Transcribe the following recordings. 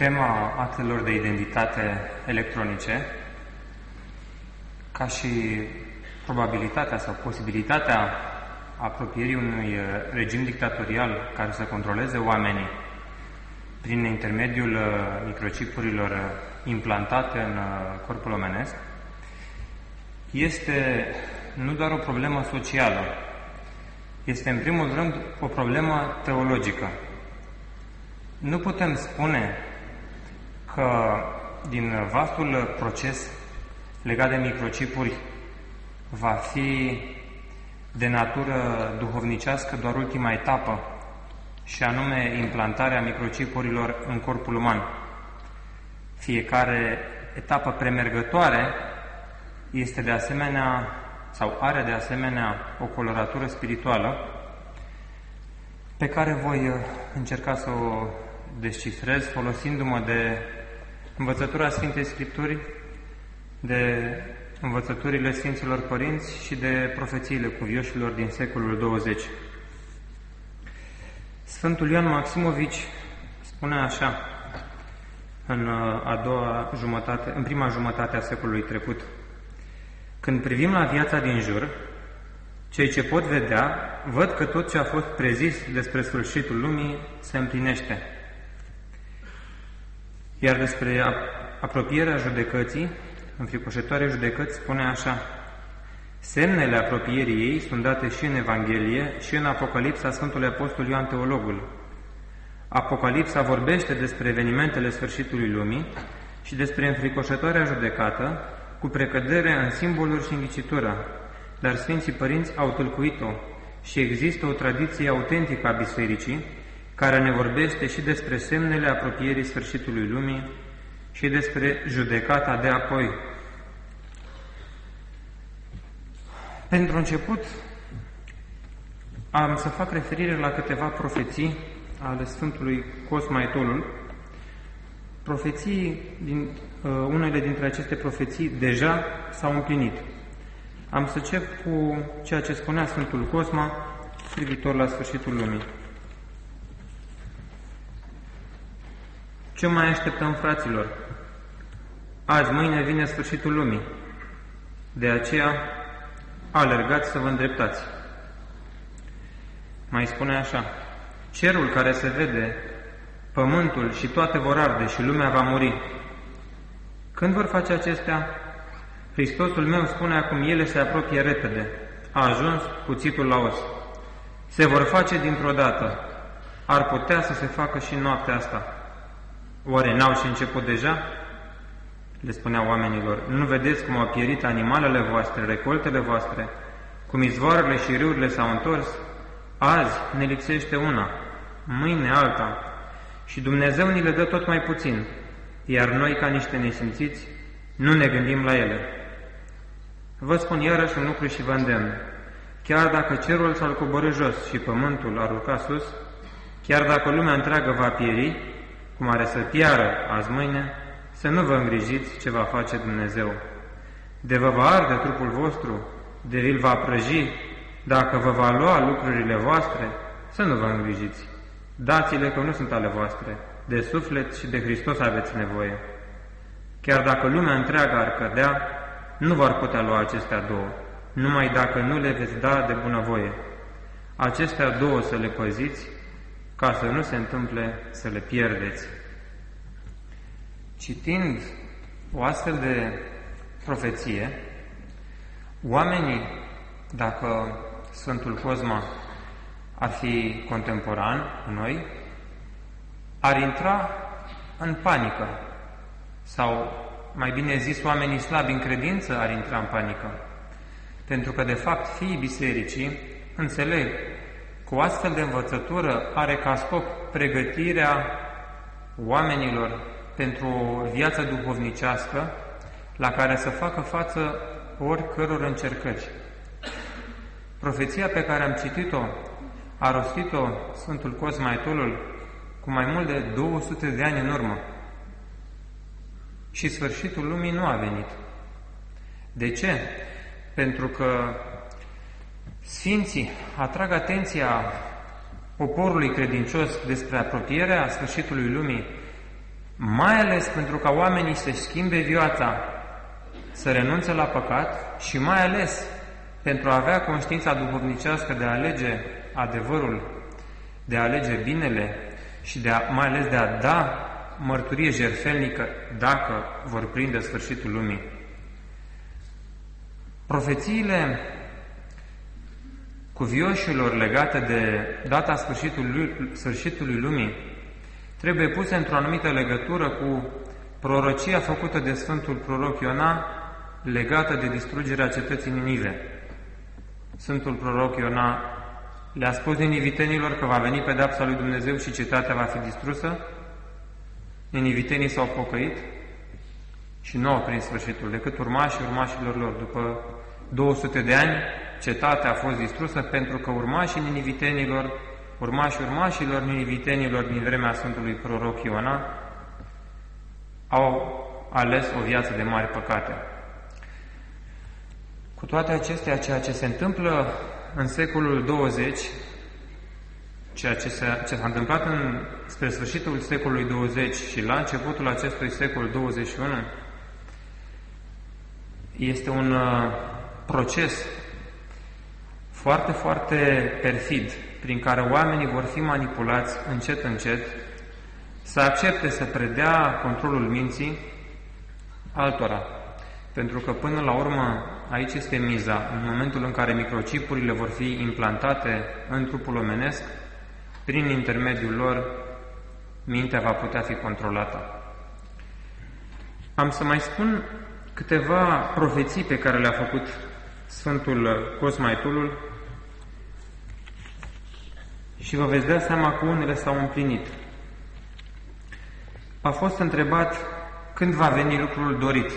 Tema actelor de identitate electronice, ca și probabilitatea sau posibilitatea apropierii unui uh, regim dictatorial care să controleze oamenii prin intermediul uh, microchipurilor uh, implantate în corpul omenesc, este nu doar o problemă socială, este în primul rând o problemă teologică. Nu putem spune că din vastul proces legat de microchipuri va fi de natură duhovnicească doar ultima etapă, și anume implantarea microchipurilor în corpul uman. Fiecare etapă premergătoare este de asemenea sau are de asemenea o coloratură spirituală pe care voi încerca să o descifrez folosindu-mă de învățătura Sfintei Scripturi, de învățăturile Sfinților Părinți și de profețiile cuvioșilor din secolul 20. Sfântul Ioan Maximovici spune așa în uh, a doua jumătate, în prima jumătate a secolului trecut. Când privim la viața din jur, cei ce pot vedea, văd că tot ce a fost prezis despre sfârșitul lumii se împlinește. Iar despre apropierea judecății, înfricoșătoare judecăți, spune așa, Semnele apropierii ei sunt date și în Evanghelie și în Apocalipsa Sfântului Apostol Ioan Teologul. Apocalipsa vorbește despre evenimentele sfârșitului lumii și despre înfricoșătoarea judecată, cu precădere în simboluri și în ghicitură, dar Sfinții Părinți au tâlcuit-o și există o tradiție autentică a Bisericii, care ne vorbește și despre semnele apropierii sfârșitului lumii și despre judecata de apoi. Pentru început, am să fac referire la câteva profeții ale Sfântului Cosmaetolul. Profeții, din, uh, unele dintre aceste profeții deja s-au împlinit. Am să încep cu ceea ce spunea Sfântul Cosma privitor la sfârșitul lumii. Ce mai așteptăm, fraților? Azi, mâine vine sfârșitul lumii. De aceea, alergați să vă îndreptați. Mai spune așa, cerul care se vede, pământul și toate vor arde și lumea va muri. Când vor face acestea? Hristosul meu spune acum, ele se apropie repede. A ajuns cuțitul la os. Se vor face dintr-o dată. Ar putea să se facă și noaptea asta. Oare n-au și început deja? le spunea oamenilor, nu vedeți cum au pierit animalele voastre, recoltele voastre, cum izvoarele și râurile s-au întors? Azi ne lipsește una, mâine alta, și Dumnezeu ni le dă tot mai puțin, iar noi, ca niște nesimțiți, nu ne gândim la ele. Vă spun iarăși un lucru și vă îndemn. Chiar dacă cerul s-ar coborâ jos și pământul ar urca sus, chiar dacă lumea întreagă va pieri, cum are să piară azi mâine, să nu vă îngrijiți ce va face Dumnezeu. De vă va arde trupul vostru, de vi va prăji, dacă vă va lua lucrurile voastre, să nu vă îngrijiți. Dați-le că nu sunt ale voastre, de suflet și de Hristos aveți nevoie. Chiar dacă lumea întreagă ar cădea, nu vor putea lua acestea două, numai dacă nu le veți da de bunăvoie. Acestea două să le păziți, ca să nu se întâmple să le pierdeți. Citind o astfel de profeție, oamenii, dacă Sfântul Cosma ar fi contemporan cu noi, ar intra în panică sau, mai bine zis, oamenii slabi în credință ar intra în panică. Pentru că, de fapt, fiii bisericii înțeleg că o astfel de învățătură are ca scop pregătirea oamenilor pentru o viață duhovnicească la care să facă față oricăror încercări. Profeția pe care am citit-o, a rostit-o Sfântul Cosmaetolul cu mai mult de 200 de ani în urmă. Și sfârșitul lumii nu a venit. De ce? Pentru că Sfinții atrag atenția poporului credincios despre apropierea sfârșitului lumii mai ales pentru ca oamenii să schimbe viața, să renunțe la păcat și mai ales pentru a avea conștiința duhovnicească de a alege adevărul, de a alege binele și de a, mai ales de a da mărturie jerfelnică dacă vor prinde sfârșitul lumii. Profețiile cuvioșilor legate de data sfârșitului, sfârșitului lumii trebuie puse într-o anumită legătură cu prorocia făcută de Sfântul Proroc Iona legată de distrugerea cetății Ninive. Sfântul Proroc Iona le-a spus ninivitenilor că va veni pedapsa lui Dumnezeu și cetatea va fi distrusă. Ninivitenii s-au pocăit și nu au prins sfârșitul, decât urmașii urmașilor lor. După 200 de ani, cetatea a fost distrusă pentru că urmașii ninivitenilor, urmașii urmașilor ninivitenilor din vremea Sfântului Proroc Iona au ales o viață de mari păcate. Cu toate acestea, ceea ce se întâmplă în secolul 20, ceea ce s-a, ce s-a întâmplat în, spre sfârșitul secolului 20 și la începutul acestui secol 21, este un uh, proces foarte, foarte perfid, prin care oamenii vor fi manipulați încet, încet, să accepte să predea controlul minții altora. Pentru că, până la urmă, aici este miza. În momentul în care microchipurile vor fi implantate în trupul omenesc, prin intermediul lor, mintea va putea fi controlată. Am să mai spun câteva profeții pe care le-a făcut Sfântul Cosmaitulul și vă veți da seama că unele s-au împlinit. A fost întrebat când va veni lucrul dorit,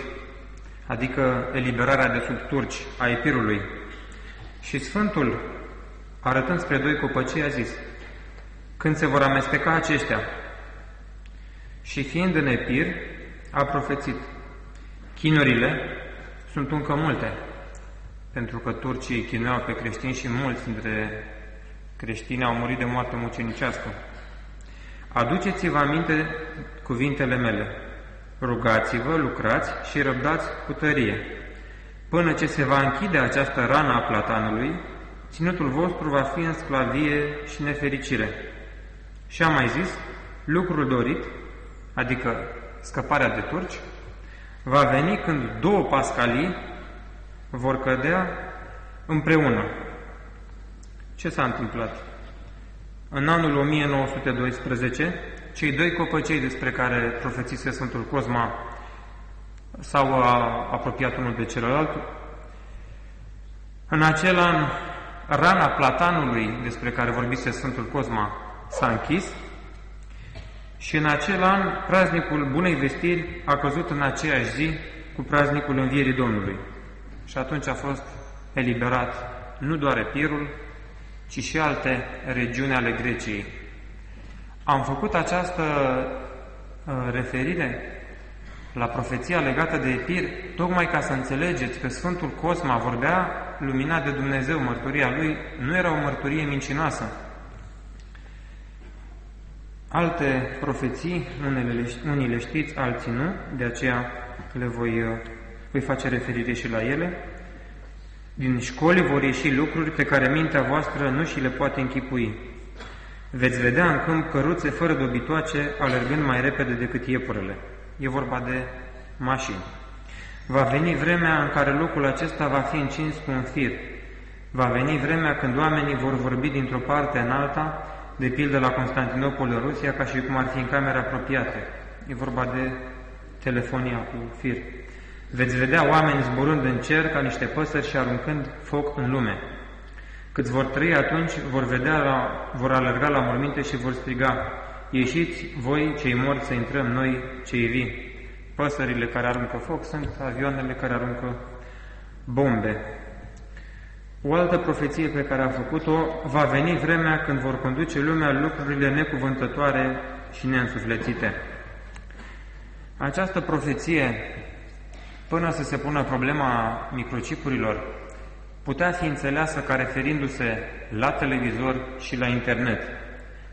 adică eliberarea de sub turci a Epirului. Și Sfântul, arătând spre doi copăcii, a zis, când se vor amesteca aceștia, și fiind în Epir, a profețit, chinurile sunt încă multe, pentru că turcii chinuiau pe creștini și mulți dintre creștini au murit de moarte mucenicească. Aduceți-vă aminte cuvintele mele, rugați-vă, lucrați și răbdați cu tărie. Până ce se va închide această rană a platanului, ținutul vostru va fi în sclavie și nefericire. Și am mai zis, lucrul dorit, adică scăparea de turci, va veni când două pascalii vor cădea împreună. Ce s-a întâmplat? În anul 1912, cei doi copăcei despre care profețise Sfântul Cosma s-au apropiat unul de celălalt. În acel an, rana platanului despre care vorbise Sfântul Cosma s-a închis și în acel an praznicul Bunei Vestiri a căzut în aceeași zi cu praznicul Învierii Domnului. Și atunci a fost eliberat nu doar Epirul, ci și alte regiuni ale Greciei. Am făcut această uh, referire la profeția legată de Epir, tocmai ca să înțelegeți că Sfântul Cosma vorbea luminat de Dumnezeu, mărturia lui nu era o mărturie mincinoasă. Alte profeții, unele, unii le știți, alții nu, de aceea le voi, uh, voi face referire și la ele. Din școli vor ieși lucruri pe care mintea voastră nu și le poate închipui. Veți vedea în câmp căruțe fără dobitoace, alergând mai repede decât iepurele. E vorba de mașini. Va veni vremea în care locul acesta va fi încins cu un fir. Va veni vremea când oamenii vor vorbi dintr-o parte în alta, de pildă la Constantinopol în Rusia, ca și cum ar fi în camere apropiate. E vorba de telefonia cu fir. Veți vedea oameni zburând în cer ca niște păsări și aruncând foc în lume. Câți vor trăi atunci, vor vedea, la, vor alerga la morminte și vor striga, Ieșiți voi, cei morți, să intrăm noi, cei vii. Păsările care aruncă foc sunt avioanele care aruncă bombe. O altă profeție pe care a făcut-o, va veni vremea când vor conduce lumea lucrurile necuvântătoare și neînsuflețite. Această profeție până să se pună problema microcipurilor, putea fi înțeleasă ca referindu-se la televizor și la internet.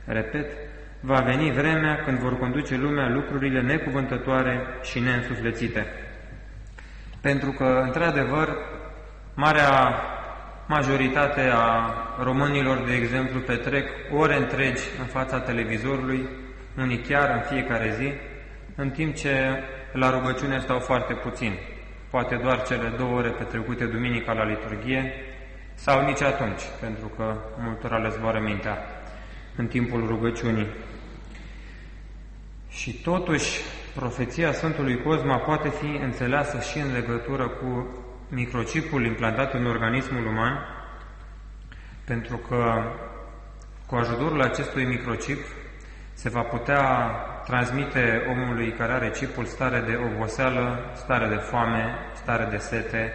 Repet, va veni vremea când vor conduce lumea lucrurile necuvântătoare și neînsuflețite. Pentru că, într-adevăr, marea majoritate a românilor, de exemplu, petrec ore întregi în fața televizorului, unii chiar în fiecare zi, în timp ce la rugăciune stau foarte puțin, poate doar cele două ore petrecute duminica la liturghie, sau nici atunci, pentru că multora le zboară mintea în timpul rugăciunii. Și totuși, profeția Sfântului Cosma poate fi înțeleasă și în legătură cu microchipul implantat în organismul uman, pentru că cu ajutorul acestui microchip se va putea transmite omului care are chipul stare de oboseală, stare de foame, stare de sete,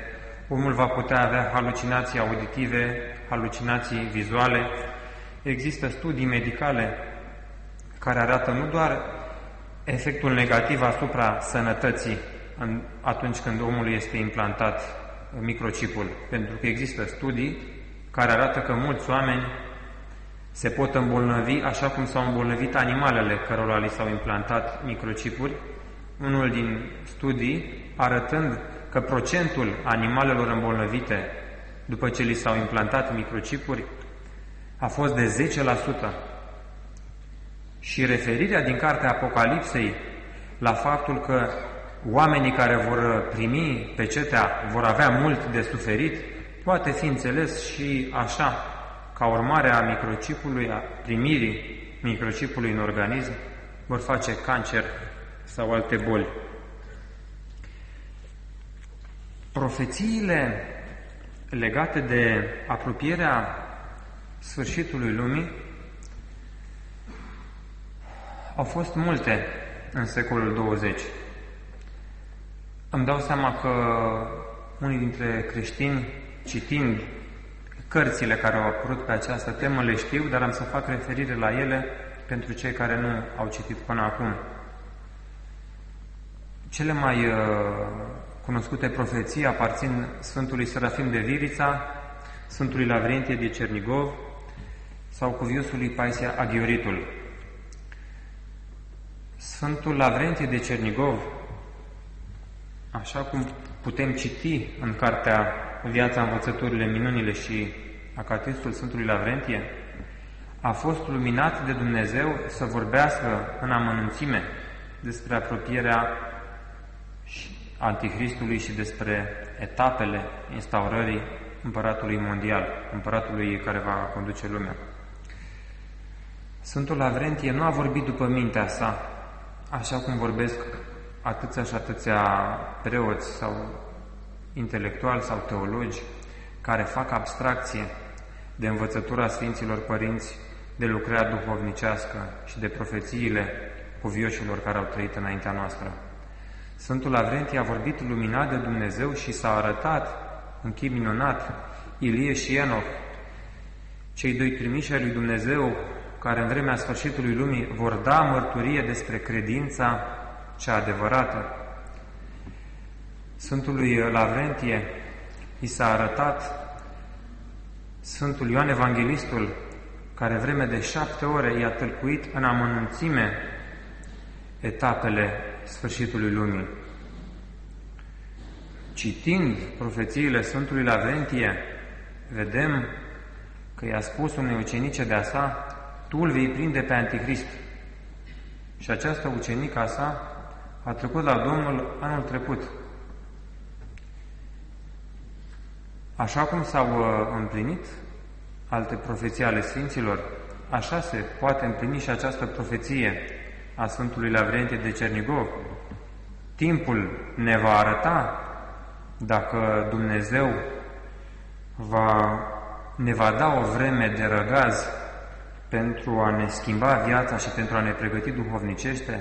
omul va putea avea halucinații auditive, halucinații vizuale. Există studii medicale care arată nu doar efectul negativ asupra sănătății în, atunci când omul este implantat microchipul, pentru că există studii care arată că mulți oameni se pot îmbolnăvi așa cum s-au îmbolnăvit animalele cărora li s-au implantat microchipuri. Unul din studii arătând că procentul animalelor îmbolnăvite după ce li s-au implantat microchipuri a fost de 10%. Și referirea din cartea Apocalipsei la faptul că oamenii care vor primi pecetea vor avea mult de suferit, poate fi înțeles și așa, ca urmare a microchipului, a primirii microchipului în organism, vor face cancer sau alte boli. Profețiile legate de apropierea sfârșitului lumii au fost multe în secolul 20. Îmi dau seama că unii dintre creștini, citind cărțile care au apărut pe această temă, le știu, dar am să fac referire la ele pentru cei care nu au citit până acum. Cele mai uh, cunoscute profeții aparțin Sfântului Serafim de Virița, Sfântului Lavrentie de Cernigov sau Cuviusului Paisia Aghioritul. Sfântul Lavrentie de Cernigov Așa cum putem citi în cartea Viața, învățăturile, minunile și Acatistul Sfântului Lavrentie, a fost luminat de Dumnezeu să vorbească în amănunțime despre apropierea Antichristului și despre etapele instaurării Împăratului Mondial, Împăratului care va conduce lumea. Sfântul Lavrentie nu a vorbit după mintea sa, așa cum vorbesc atâția și atâția preoți sau intelectuali sau teologi care fac abstracție de învățătura Sfinților Părinți, de lucrarea duhovnicească și de profețiile cuvioșilor care au trăit înaintea noastră. Sfântul Avrentie a vorbit luminat de Dumnezeu și s-a arătat în chip minunat Ilie și Enoch, cei doi trimiși ai lui Dumnezeu care în vremea sfârșitului lumii vor da mărturie despre credința cea adevărată. Sfântului Lavrentie i s-a arătat Sfântul Ioan Evanghelistul, care vreme de șapte ore i-a tălcuit în amănunțime etapele sfârșitului lumii. Citind profețiile Sfântului Lavrentie, vedem că i-a spus unei ucenice de-a sa, tu îl vei prinde pe Antichrist. Și această ucenică a sa a trecut la Domnul anul trecut. Așa cum s-au uh, împlinit alte profeții ale Sfinților, așa se poate împlini și această profeție a Sfântului Lavrentie de Cernigov. Timpul ne va arăta dacă Dumnezeu va, ne va da o vreme de răgaz pentru a ne schimba viața și pentru a ne pregăti duhovnicește,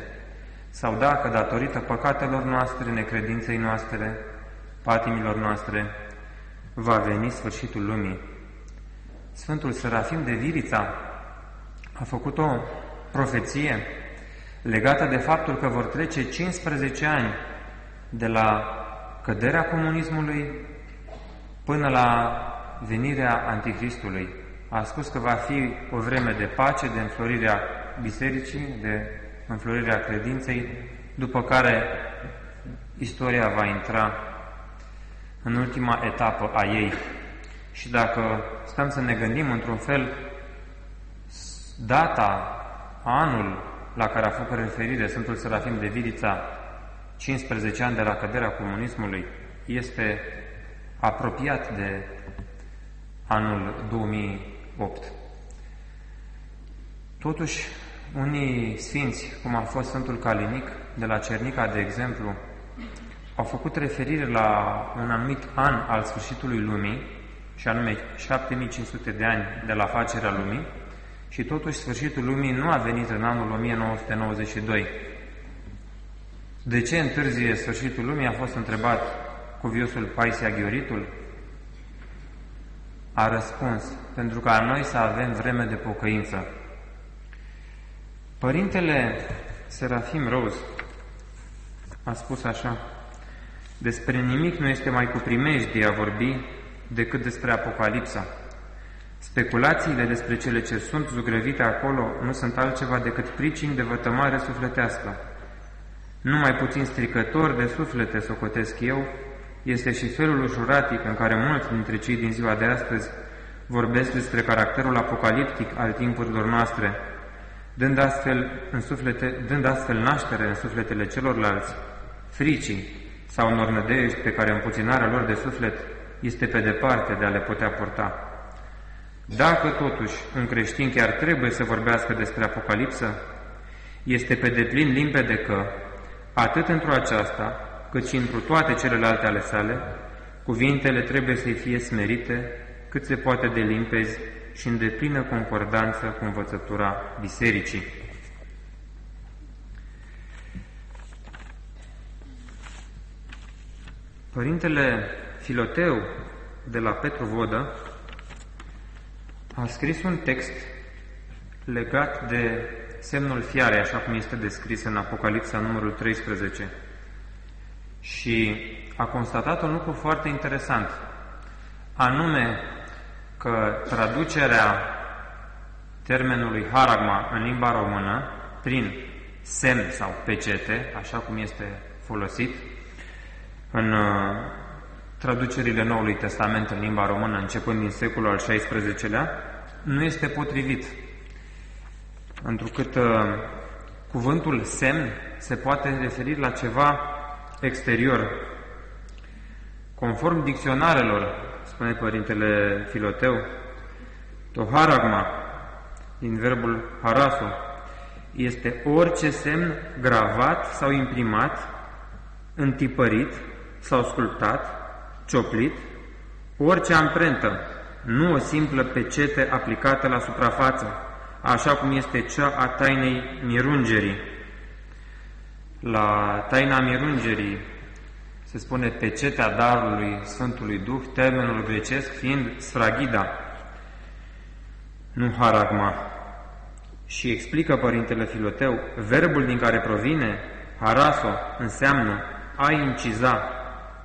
sau dacă, datorită păcatelor noastre, necredinței noastre, patimilor noastre, va veni sfârșitul lumii. Sfântul Serafim de Virița a făcut o profeție legată de faptul că vor trece 15 ani de la căderea comunismului până la venirea Antichristului. A spus că va fi o vreme de pace, de înflorirea bisericii, de înflorirea credinței, după care istoria va intra în ultima etapă a ei. Și dacă stăm să ne gândim într-un fel, data, anul la care a făcut referire Sfântul Serafim de Vidița, 15 ani de la căderea comunismului, este apropiat de anul 2008. Totuși, unii sfinți, cum a fost Sfântul Calinic, de la Cernica, de exemplu, au făcut referire la un anumit an al sfârșitului lumii, și anume 7500 de ani de la facerea lumii, și totuși sfârșitul lumii nu a venit în anul 1992. De ce întârzie sfârșitul lumii a fost întrebat cuviosul Paisia Ghioritul? A răspuns, pentru ca noi să avem vreme de pocăință. Părintele Serafim Rose a spus așa, despre nimic nu este mai cu de a vorbi decât despre Apocalipsa. Speculațiile despre cele ce sunt zugrăvite acolo nu sunt altceva decât pricini de vătămare sufletească. Numai puțin stricător de suflete, socotesc eu, este și felul ușuratic în care mulți dintre cei din ziua de astăzi vorbesc despre caracterul apocaliptic al timpurilor noastre, dând astfel, în suflete, dând astfel naștere în sufletele celorlalți, fricii sau unor nădejde pe care împuținarea lor de suflet este pe departe de a le putea purta. Dacă totuși un creștin chiar trebuie să vorbească despre Apocalipsă, este pe deplin limpede că, atât într-o aceasta, cât și într toate celelalte ale sale, cuvintele trebuie să-i fie smerite cât se poate de limpezi și în deplină concordanță cu învățătura bisericii. Părintele Filoteu de la Petru Vodă a scris un text legat de semnul fiarei, așa cum este descris în Apocalipsa numărul 13. Și a constatat un lucru foarte interesant, anume că traducerea termenului haragma în limba română prin semn sau pecete, așa cum este folosit în uh, traducerile Noului Testament în limba română începând din secolul al XVI-lea, nu este potrivit. Întrucât uh, cuvântul semn se poate referi la ceva exterior. Conform dicționarelor, spune Părintele Filoteu, toharagma, din verbul harasu, este orice semn gravat sau imprimat, întipărit sau sculptat, cioplit, orice amprentă, nu o simplă pecete aplicată la suprafață, așa cum este cea a tainei mirungerii. La taina mirungerii se spune pecetea darului Sfântului Duh, termenul grecesc fiind sfragida, nu haragma. Și explică Părintele Filoteu, verbul din care provine, haraso, înseamnă a inciza,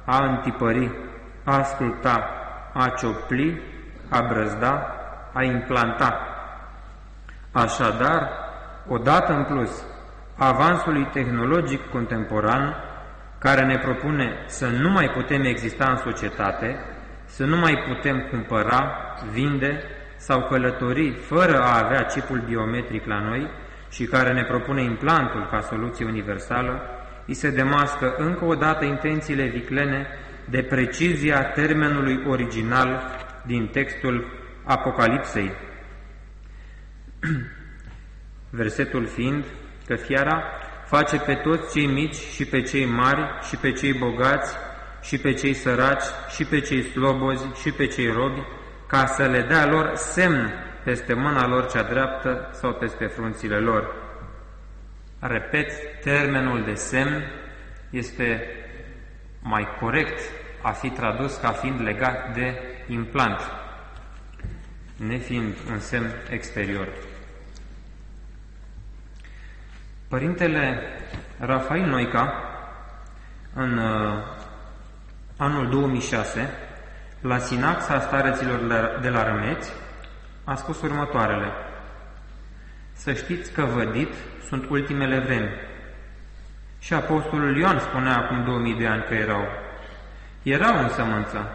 a întipări, a asculta, a ciopli, a brăzda, a implanta. Așadar, odată în plus, avansului tehnologic contemporan, care ne propune să nu mai putem exista în societate, să nu mai putem cumpăra, vinde sau călători fără a avea chipul biometric la noi și care ne propune implantul ca soluție universală, îi se demască încă o dată intențiile viclene de precizia termenului original din textul Apocalipsei. Versetul fiind că fiara face pe toți cei mici și pe cei mari și pe cei bogați și pe cei săraci și pe cei slobozi și pe cei robi, ca să le dea lor semn peste mâna lor cea dreaptă sau peste frunțile lor. Repet, termenul de semn este mai corect a fi tradus ca fiind legat de implant, nefiind un semn exterior. Părintele Rafael Noica, în uh, anul 2006, la sinaxa stareților de la Rămeți, a spus următoarele. Să știți că vădit sunt ultimele vremi. Și Apostolul Ioan spunea acum 2000 de ani că erau. Erau în sămânță,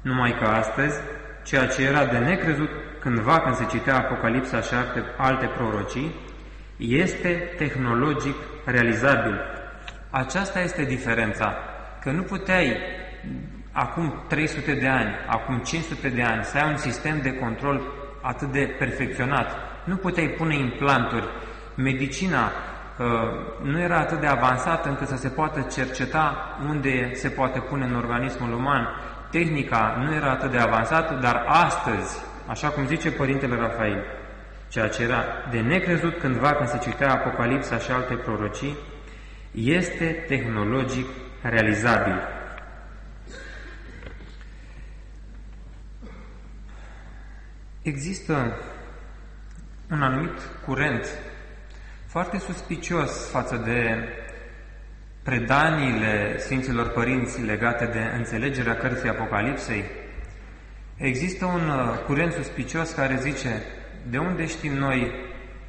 numai că astăzi, ceea ce era de necrezut cândva când se citea Apocalipsa și alte, alte prorocii, este tehnologic realizabil. Aceasta este diferența, că nu puteai acum 300 de ani, acum 500 de ani, să ai un sistem de control atât de perfecționat. Nu puteai pune implanturi. Medicina uh, nu era atât de avansată încât să se poată cerceta unde se poate pune în organismul uman. Tehnica nu era atât de avansată, dar astăzi, așa cum zice Părintele Rafael, ceea ce era de necrezut cândva când se citea Apocalipsa și alte prorocii, este tehnologic realizabil. Există un anumit curent foarte suspicios față de predaniile Sfinților Părinți legate de înțelegerea cărții Apocalipsei. Există un uh, curent suspicios care zice, de unde știm noi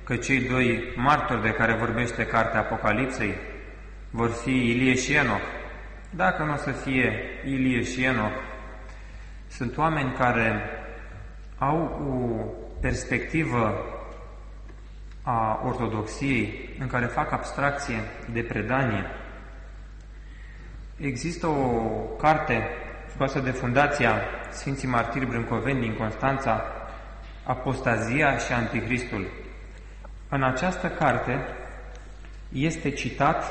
că cei doi martori de care vorbește cartea Apocalipsei vor fi Ilie și Enoch? Dacă nu o să fie Ilie și Enoch, sunt oameni care au o perspectivă a ortodoxiei în care fac abstracție de predanie. Există o carte scoasă de Fundația Sfinții Martiri Brâncoveni din Constanța, Apostazia și Anticristul. În această carte este citat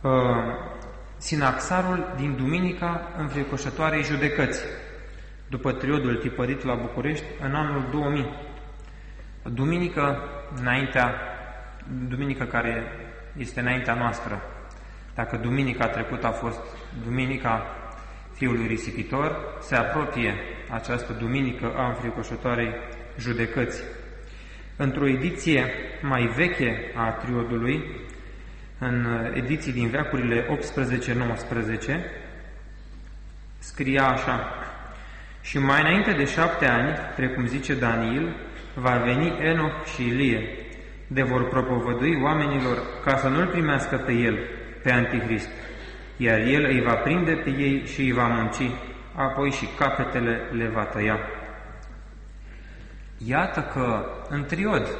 uh, sinaxarul din Duminica Înfricoșătoarei Judecăți, după triodul tipărit la București în anul 2000. Duminică înaintea, duminică care este înaintea noastră. Dacă duminica trecută a fost duminica Fiului Risipitor, se apropie această duminică a înfricoșătoarei judecăți. Într-o ediție mai veche a triodului, în ediții din veacurile 18-19, scria așa, Și mai înainte de șapte ani, precum zice Daniel, va veni Enoch și Ilie, de vor propovădui oamenilor ca să nu-l primească pe el, pe Antichrist, iar el îi va prinde pe ei și îi va munci, apoi și capetele le va tăia. Iată că în triod,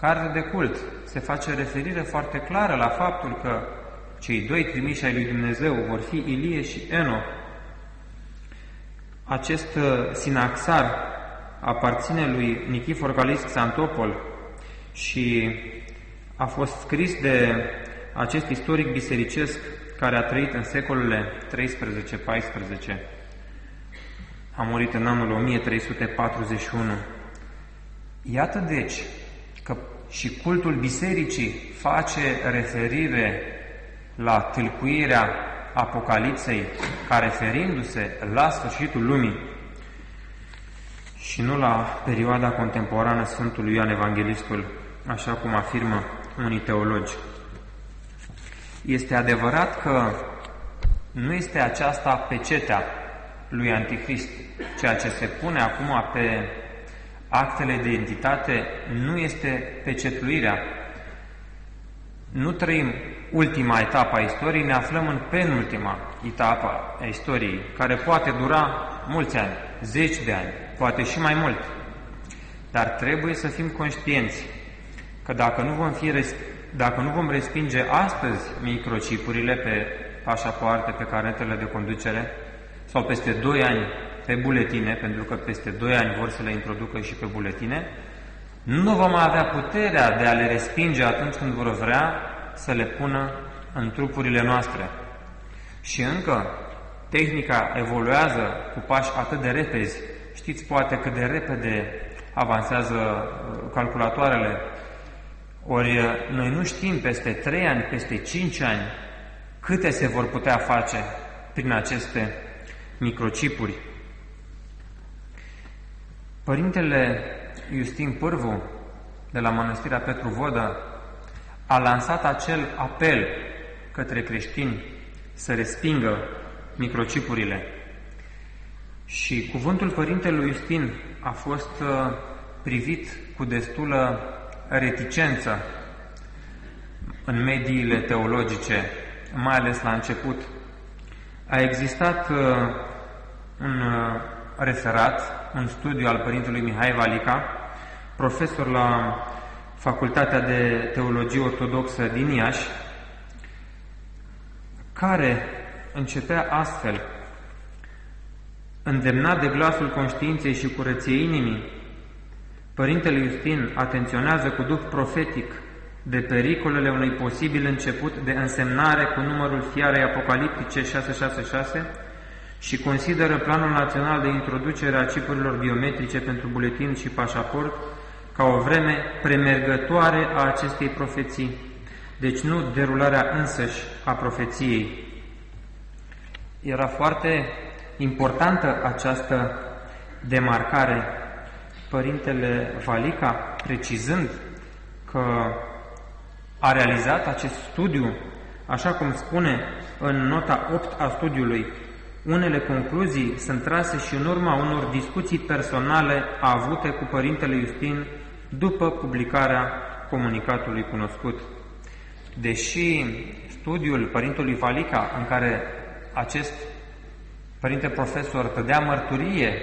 carte de cult, se face referire foarte clară la faptul că cei doi trimiși ai lui Dumnezeu vor fi Ilie și Eno. Acest uh, sinaxar aparține lui Nichifor Calist Santopol și a fost scris de acest istoric bisericesc care a trăit în secolele 13-14. A murit în anul 1341. Iată deci că și cultul bisericii face referire la tâlcuirea Apocalipsei ca referindu-se la sfârșitul lumii și nu la perioada contemporană Sfântului Ioan Evanghelistul, așa cum afirmă unii teologi. Este adevărat că nu este aceasta pecetea lui Antichrist, ceea ce se pune acum pe actele de identitate nu este pecetluirea. Nu trăim ultima etapă a istoriei, ne aflăm în penultima etapă a istoriei, care poate dura mulți ani, zeci de ani, poate și mai mult. Dar trebuie să fim conștienți că dacă nu vom, fi, dacă nu vom respinge astăzi microcipurile pe pașapoarte, pe carnetele de conducere, sau peste 2 ani pe buletine, pentru că peste 2 ani vor să le introducă și pe buletine, nu vom avea puterea de a le respinge atunci când vor vrea să le pună în trupurile noastre. Și încă, tehnica evoluează cu pași atât de repezi. Știți poate cât de repede avansează uh, calculatoarele. Ori uh, noi nu știm peste 3 ani, peste 5 ani, câte se vor putea face prin aceste microcipuri. Părintele Justin Pârvu, de la Mănăstirea Petru Vodă, a lansat acel apel către creștini să respingă microcipurile. Și cuvântul Părintelui Justin a fost uh, privit cu destulă reticență în mediile teologice, mai ales la început. A existat uh, un uh, referat, un studiu al Părintelui Mihai Valica, profesor la Facultatea de Teologie Ortodoxă din Iași, care începea astfel, îndemnat de glasul conștiinței și curăției inimii, Părintele Iustin atenționează cu duh profetic de pericolele unui posibil început de însemnare cu numărul fiarei apocaliptice 666 și consideră Planul Național de Introducere a Cipurilor Biometrice pentru buletin și pașaport ca o vreme premergătoare a acestei profeții, deci nu derularea însăși a profeției. Era foarte importantă această demarcare. Părintele Valica, precizând că a realizat acest studiu, așa cum spune în nota 8 a studiului, unele concluzii sunt trase și în urma unor discuții personale avute cu Părintele Justin după publicarea comunicatului cunoscut. Deși studiul Părintelui Valica, în care acest Părinte Profesor dădea mărturie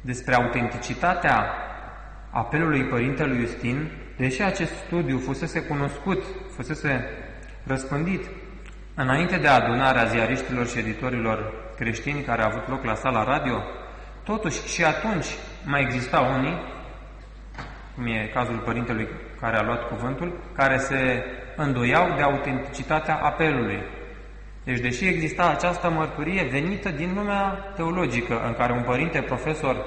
despre autenticitatea apelului Părintelui Justin, deși acest studiu fusese cunoscut, fusese răspândit înainte de adunarea ziariștilor și editorilor creștini care a avut loc la sala radio, totuși și atunci mai existau unii, cum e cazul părintelui care a luat cuvântul, care se îndoiau de autenticitatea apelului. Deci, deși exista această mărturie venită din lumea teologică, în care un părinte profesor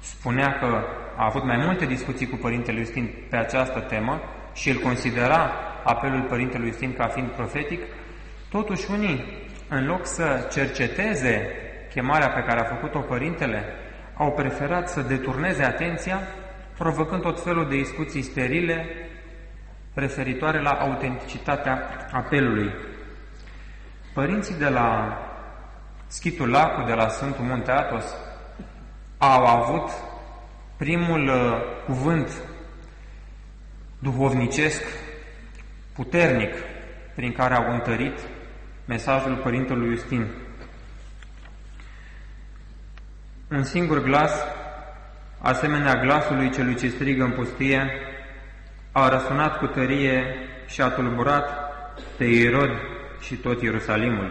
spunea că a avut mai multe discuții cu Părintele Justin pe această temă și el considera apelul Părintelui Justin ca fiind profetic, totuși unii, în loc să cerceteze chemarea pe care a făcut-o Părintele, au preferat să deturneze atenția, provocând tot felul de discuții sterile referitoare la autenticitatea apelului. Părinții de la Schitul Lacu, de la Sfântul Munte Atos, au avut primul uh, cuvânt duhovnicesc puternic prin care au întărit mesajul Părintelui Justin. Un singur glas, asemenea glasului celui ce strigă în pustie, a răsunat cu tărie și a tulburat pe Irod și tot Ierusalimul.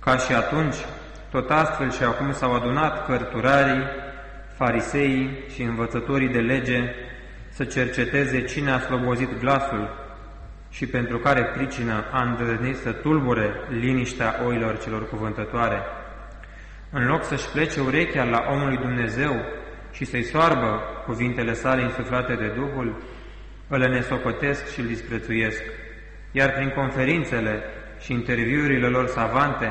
Ca și atunci, tot astfel și acum s-au adunat cărturarii, fariseii și învățătorii de lege să cerceteze cine a slobozit glasul și pentru care pricină a îndrăznit să tulbure liniștea oilor celor cuvântătoare. În loc să-și plece urechea la omul lui Dumnezeu și să-i soarbă cuvintele sale insuflate de Duhul, îl nesocotesc și îl disprețuiesc, iar prin conferințele și interviurile lor savante,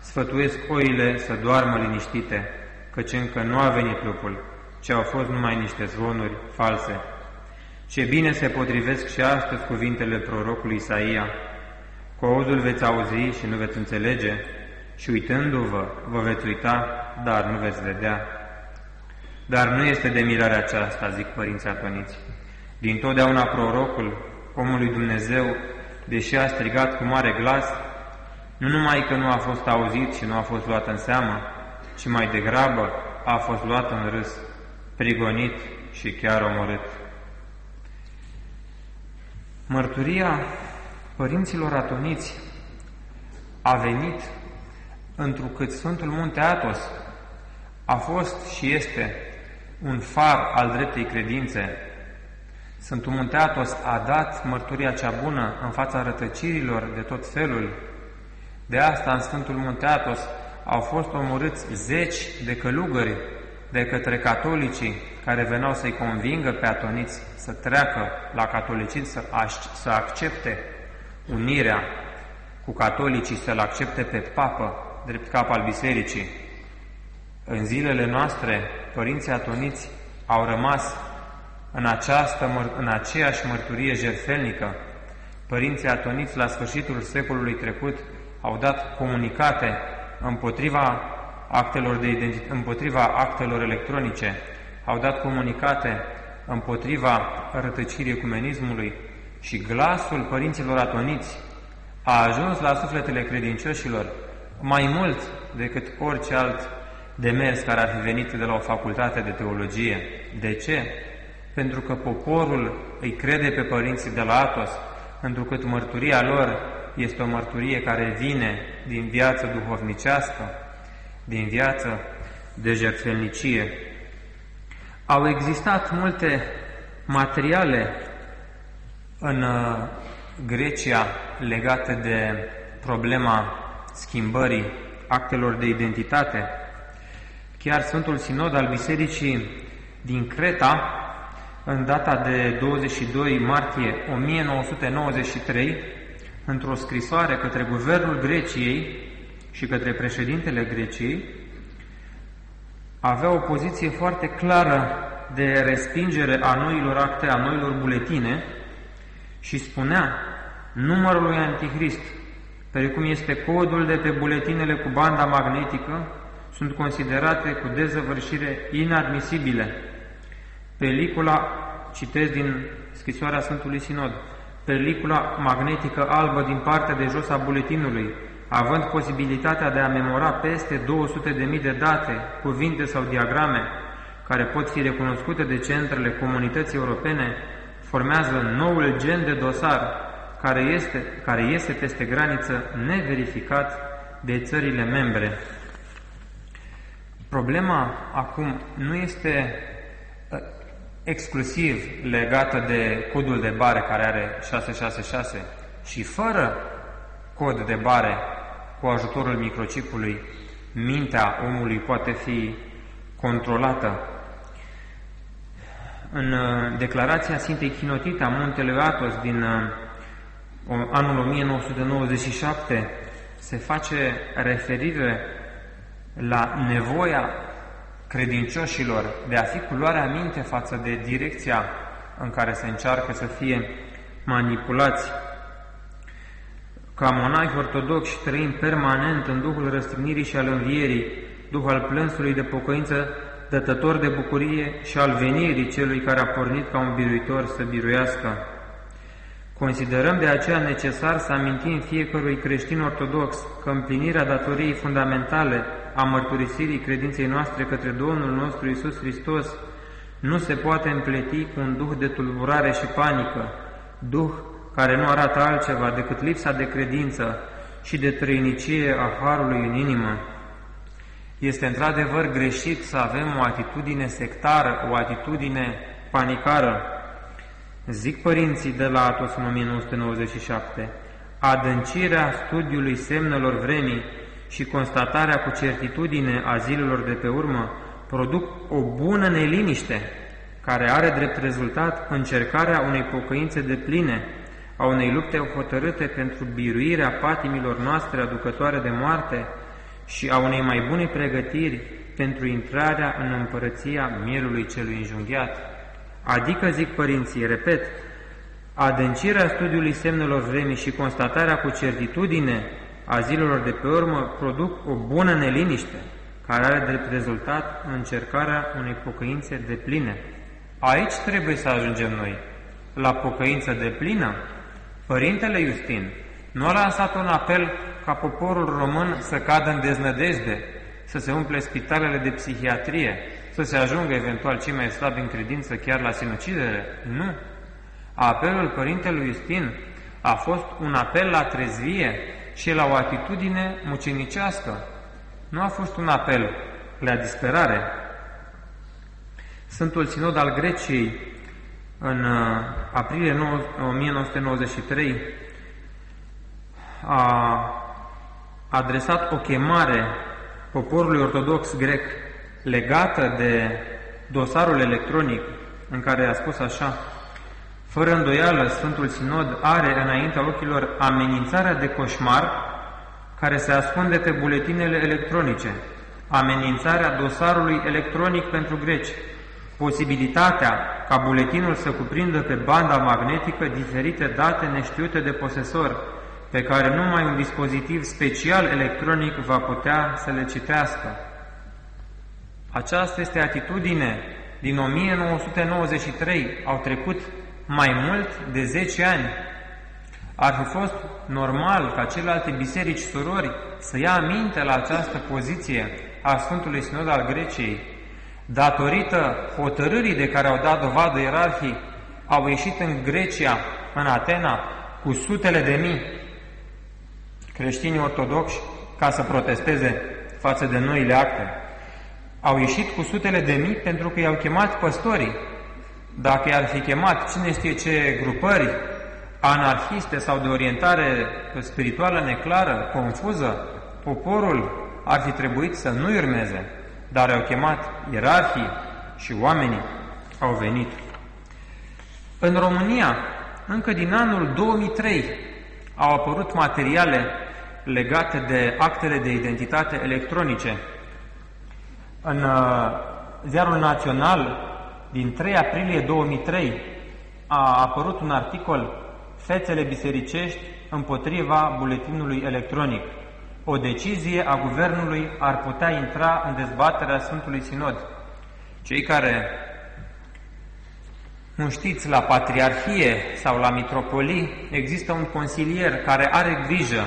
sfătuiesc oile să doarmă liniștite, căci încă nu a venit lupul, ci au fost numai niște zvonuri false. Ce bine se potrivesc și astăzi cuvintele prorocului Isaia, cu auzul veți auzi și nu veți înțelege, și uitându-vă, vă veți uita, dar nu veți vedea. Dar nu este de mirare aceasta, zic părinții atoniți. Din totdeauna prorocul, omul lui Dumnezeu, deși a strigat cu mare glas, nu numai că nu a fost auzit și nu a fost luat în seamă, ci mai degrabă a fost luat în râs, prigonit și chiar omorât. Mărturia părinților atoniți a venit întrucât Sfântul Munte Atos a fost și este un far al dreptei credințe. Sfântul Munte Atos a dat mărturia cea bună în fața rătăcirilor de tot felul. De asta în Sfântul Munte Atos au fost omorâți zeci de călugări de către catolicii care veneau să-i convingă pe atoniți să treacă la catolicism, să, să accepte unirea cu catolicii, să-l accepte pe papă, drept cap al bisericii. În zilele noastre, părinții atoniți au rămas în, această, în aceeași mărturie jertfelnică. Părinții atoniți la sfârșitul secolului trecut au dat comunicate împotriva actelor, de împotriva actelor electronice, au dat comunicate împotriva rătăcirii ecumenismului și glasul părinților atoniți a ajuns la sufletele credincioșilor mai mult decât orice alt demers care ar fi venit de la o facultate de teologie. De ce? Pentru că poporul îi crede pe părinții de la Atos, pentru că mărturia lor este o mărturie care vine din viață duhovnicească, din viață de jertfelnicie. Au existat multe materiale în uh, Grecia legate de problema schimbării actelor de identitate. Chiar Sfântul Sinod al Bisericii din Creta, în data de 22 martie 1993, într-o scrisoare către guvernul Greciei și către președintele Greciei, avea o poziție foarte clară de respingere a noilor acte, a noilor buletine și spunea numărul lui Antichrist, precum este codul de pe buletinele cu banda magnetică, sunt considerate cu dezăvârșire inadmisibile. Pelicula, citesc din scrisoarea Sfântului Sinod, pelicula magnetică albă din partea de jos a buletinului, având posibilitatea de a memora peste 200.000 de date, cuvinte sau diagrame, care pot fi recunoscute de centrele comunității europene, formează noul gen de dosar care, este, care iese peste graniță neverificat de țările membre. Problema acum nu este ă, exclusiv legată de codul de bare care are 666 și fără cod de bare cu ajutorul microchipului mintea omului poate fi controlată. În ă, declarația Sfintei Chinotita, Muntele Atos din ă, anul 1997 se face referire la nevoia credincioșilor de a fi cu luarea minte față de direcția în care se încearcă să fie manipulați. Ca monahi ortodoxi trăim permanent în Duhul răstignirii și al învierii, Duh al plânsului de pocăință, dătător de bucurie și al venirii celui care a pornit ca un biruitor să biruiască. Considerăm de aceea necesar să amintim fiecărui creștin ortodox că împlinirea datoriei fundamentale a mărturisirii credinței noastre către Domnul nostru Isus Hristos nu se poate împleti cu un duh de tulburare și panică, duh care nu arată altceva decât lipsa de credință și de trăinicie a Harului în inimă. Este într-adevăr greșit să avem o atitudine sectară, o atitudine panicară, Zic părinții de la Atos în 1997, adâncirea studiului semnelor vremii și constatarea cu certitudine a zilelor de pe urmă produc o bună neliniște, care are drept rezultat încercarea unei pocăințe de pline, a unei lupte hotărâte pentru biruirea patimilor noastre aducătoare de moarte și a unei mai bune pregătiri pentru intrarea în împărăția mielului celui înjunghiat. Adică, zic părinții, repet, adâncirea studiului semnelor vremii și constatarea cu certitudine a zilelor de pe urmă produc o bună neliniște, care are drept rezultat încercarea unei pocăințe de pline. Aici trebuie să ajungem noi, la pocăință de plină. Părintele Justin nu a lansat un apel ca poporul român să cadă în deznădejde, să se umple spitalele de psihiatrie, să se ajungă eventual cei mai slabi în credință chiar la sinucidere? Nu. Apelul Părintelui Justin a fost un apel la trezvie și la o atitudine mucenicească. Nu a fost un apel la disperare. Sfântul Sinod al Greciei, în uh, aprilie 1993, a adresat o chemare poporului ortodox grec legată de dosarul electronic în care a spus așa, fără îndoială, Sfântul Sinod are înaintea ochilor amenințarea de coșmar care se ascunde pe buletinele electronice, amenințarea dosarului electronic pentru greci, posibilitatea ca buletinul să cuprindă pe banda magnetică diferite date neștiute de posesor, pe care numai un dispozitiv special electronic va putea să le citească. Aceasta este atitudine din 1993 au trecut mai mult de 10 ani. Ar fi fost normal ca celelalte biserici surori să ia aminte la această poziție a Sfântului Sinod al Greciei. Datorită hotărârii de care au dat dovadă ierarhii, au ieșit în Grecia, în Atena, cu sutele de mii creștini ortodoxi ca să protesteze față de noile acte. Au ieșit cu sutele de mii pentru că i-au chemat păstorii. Dacă i-ar fi chemat cine știe ce grupări anarhiste sau de orientare spirituală neclară, confuză, poporul ar fi trebuit să nu urmeze, dar au chemat ierarhii și oamenii au venit. În România, încă din anul 2003, au apărut materiale legate de actele de identitate electronice. În uh, Ziarul Național, din 3 aprilie 2003, a apărut un articol Fețele bisericești împotriva buletinului electronic. O decizie a guvernului ar putea intra în dezbaterea Sfântului Sinod. Cei care nu știți, la Patriarhie sau la Mitropolii există un consilier care are grijă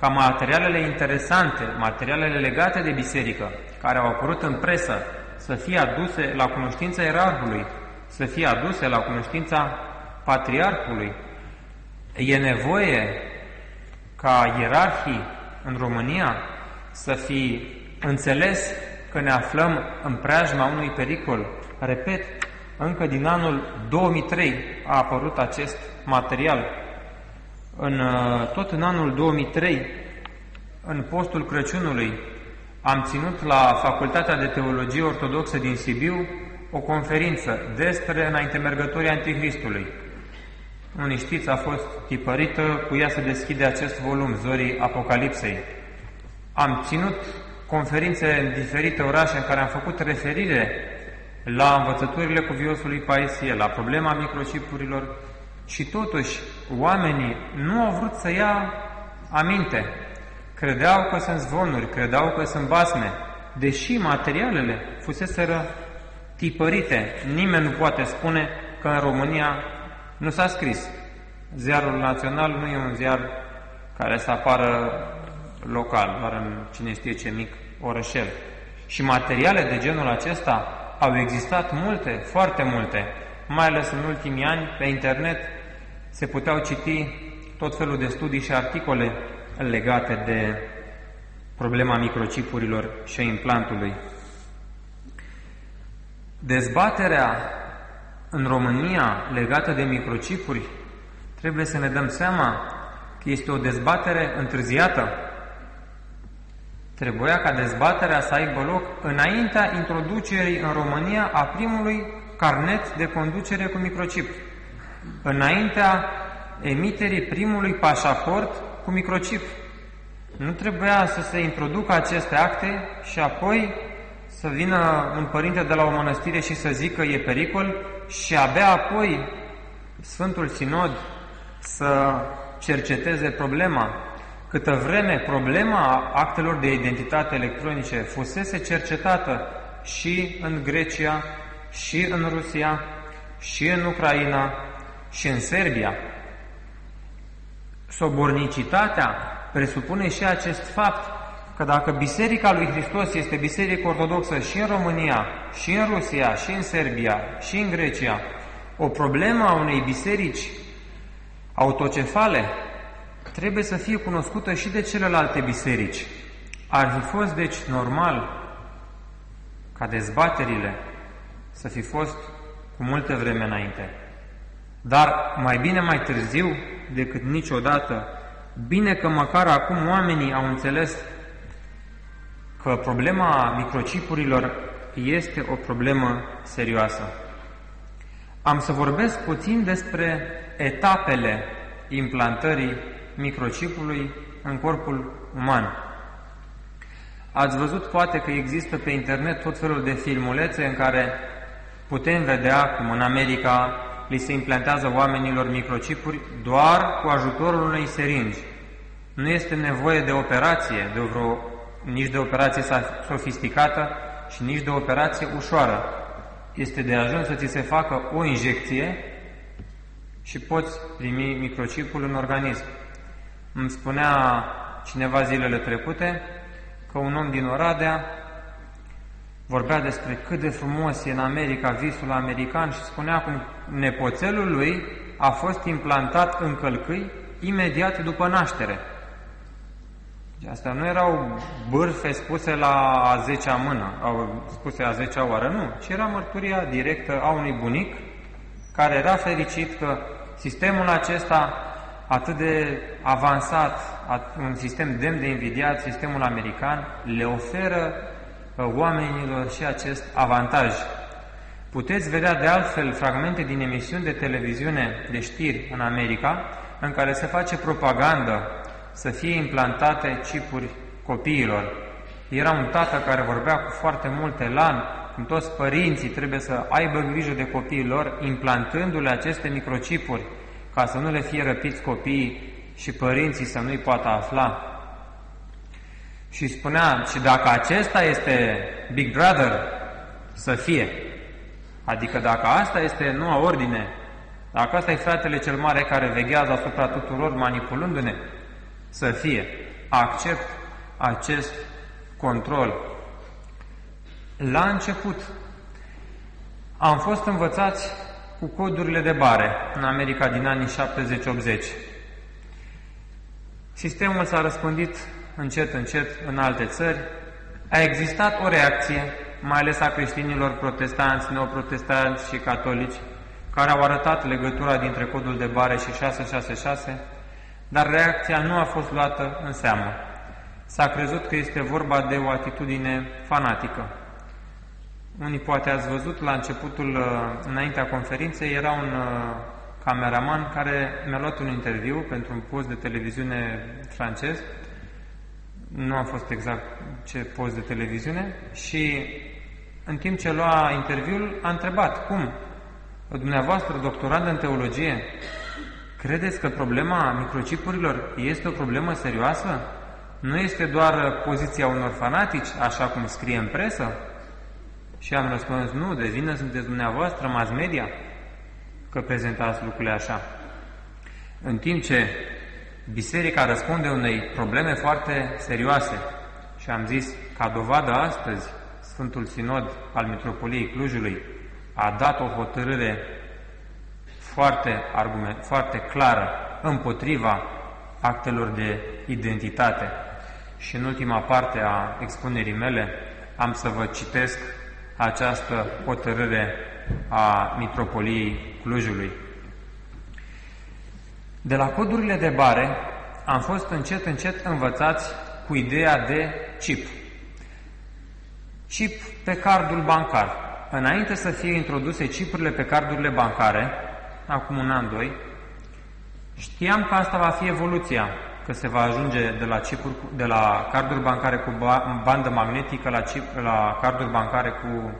ca materialele interesante, materialele legate de biserică, care au apărut în presă, să fie aduse la cunoștința ierarhului, să fie aduse la cunoștința patriarhului. E nevoie ca ierarhii în România să fi înțeles că ne aflăm în preajma unui pericol. Repet, încă din anul 2003 a apărut acest material. În, uh, tot în anul 2003, în postul Crăciunului, am ținut la Facultatea de Teologie Ortodoxă din Sibiu o conferință despre înaintemergătorii Antichristului. Unii știți, a fost tipărită, cu ea se deschide acest volum, Zorii Apocalipsei. Am ținut conferințe în diferite orașe în care am făcut referire la învățăturile cuviosului Paisie, la problema microchipurilor și totuși oamenii nu au vrut să ia aminte. Credeau că sunt zvonuri, credeau că sunt basme, deși materialele fuseseră tipărite. Nimeni nu poate spune că în România nu s-a scris. Ziarul național nu e un ziar care să apară local, doar în cine știe ce mic orășel. Și materiale de genul acesta au existat multe, foarte multe, mai ales în ultimii ani, pe internet se puteau citi tot felul de studii și articole legate de problema microcipurilor și a implantului. Dezbaterea în România legată de microcipuri trebuie să ne dăm seama că este o dezbatere întârziată. Trebuia ca dezbaterea să aibă loc înaintea introducerii în România a primului carnet de conducere cu microchip, înaintea emiterii primului pașaport cu microchip. Nu trebuia să se introducă aceste acte și apoi să vină un părinte de la o mănăstire și să zică e pericol și abia apoi Sfântul Sinod să cerceteze problema. Câtă vreme problema actelor de identitate electronice fusese cercetată și în Grecia, și în Rusia, și în Ucraina, și în Serbia. Sobornicitatea presupune și acest fapt că dacă Biserica lui Hristos este Biserică Ortodoxă și în România, și în Rusia, și în Serbia, și în Grecia, o problemă a unei biserici autocefale trebuie să fie cunoscută și de celelalte biserici. Ar fi fost, deci, normal ca dezbaterile să fi fost cu multă vreme înainte. Dar mai bine mai târziu decât niciodată, bine că măcar acum oamenii au înțeles că problema microcipurilor este o problemă serioasă. Am să vorbesc puțin despre etapele implantării microcipului în corpul uman. Ați văzut poate că există pe internet tot felul de filmulețe în care putem vedea cum în America li se implantează oamenilor microcipuri doar cu ajutorul unei seringi. Nu este nevoie de operație, de vreo nici de operație sofisticată și nici de operație ușoară. este de ajuns să ți se facă o injecție și poți primi microchipul în organism. Îmi spunea cineva zilele trecute că un om din Oradea vorbea despre cât de frumos e în America visul american și spunea cum nepoțelul lui a fost implantat în călcâi imediat după naștere. Deci astea nu erau bârfe spuse la a zecea mână, au spuse a zecea oară, nu, ci era mărturia directă a unui bunic care era fericit că sistemul acesta atât de avansat, un sistem demn de invidiat, sistemul american, le oferă uh, oamenilor și acest avantaj. Puteți vedea de altfel fragmente din emisiuni de televiziune de știri în America, în care se face propagandă să fie implantate chipuri copiilor. Era un tată care vorbea cu foarte mult elan, cum toți părinții trebuie să aibă grijă de copiii lor, implantându-le aceste microchipuri, ca să nu le fie răpiți copiii și părinții să nu-i poată afla. Și spunea, și dacă acesta este Big Brother, să fie. Adică dacă asta este noua ordine, dacă asta e fratele cel mare care veghează asupra tuturor manipulându-ne, să fie. Accept acest control. La început am fost învățați cu codurile de bare în America din anii 70-80. Sistemul s-a răspândit încet, încet în alte țări. A existat o reacție, mai ales a creștinilor protestanți, neoprotestanți și catolici, care au arătat legătura dintre codul de bare și 666, dar reacția nu a fost luată în seamă. S-a crezut că este vorba de o atitudine fanatică. Unii poate ați văzut la începutul, uh, înaintea conferinței, era un uh, cameraman care mi-a luat un interviu pentru un post de televiziune francez. Nu a fost exact ce post de televiziune și în timp ce lua interviul a întrebat, cum? Dumneavoastră, doctorand în teologie, credeți că problema microchipurilor este o problemă serioasă? Nu este doar poziția unor fanatici, așa cum scrie în presă? Și am răspuns, nu, de vină sunteți dumneavoastră, mass media, că prezentați lucrurile așa. În timp ce biserica răspunde unei probleme foarte serioase și am zis, ca dovadă astăzi, Sfântul Sinod al Mitropoliei Clujului a dat o hotărâre foarte, argument, foarte clară împotriva actelor de identitate. Și în ultima parte a expunerii mele am să vă citesc această hotărâre a Mitropoliei Clujului. De la codurile de bare am fost încet, încet învățați cu ideea de chip. Chip pe cardul bancar. Înainte să fie introduse chipurile pe cardurile bancare, acum un an, doi, știam că asta va fi evoluția, că se va ajunge de la, chipuri, de la carduri bancare cu bandă magnetică la, chip, la carduri bancare cu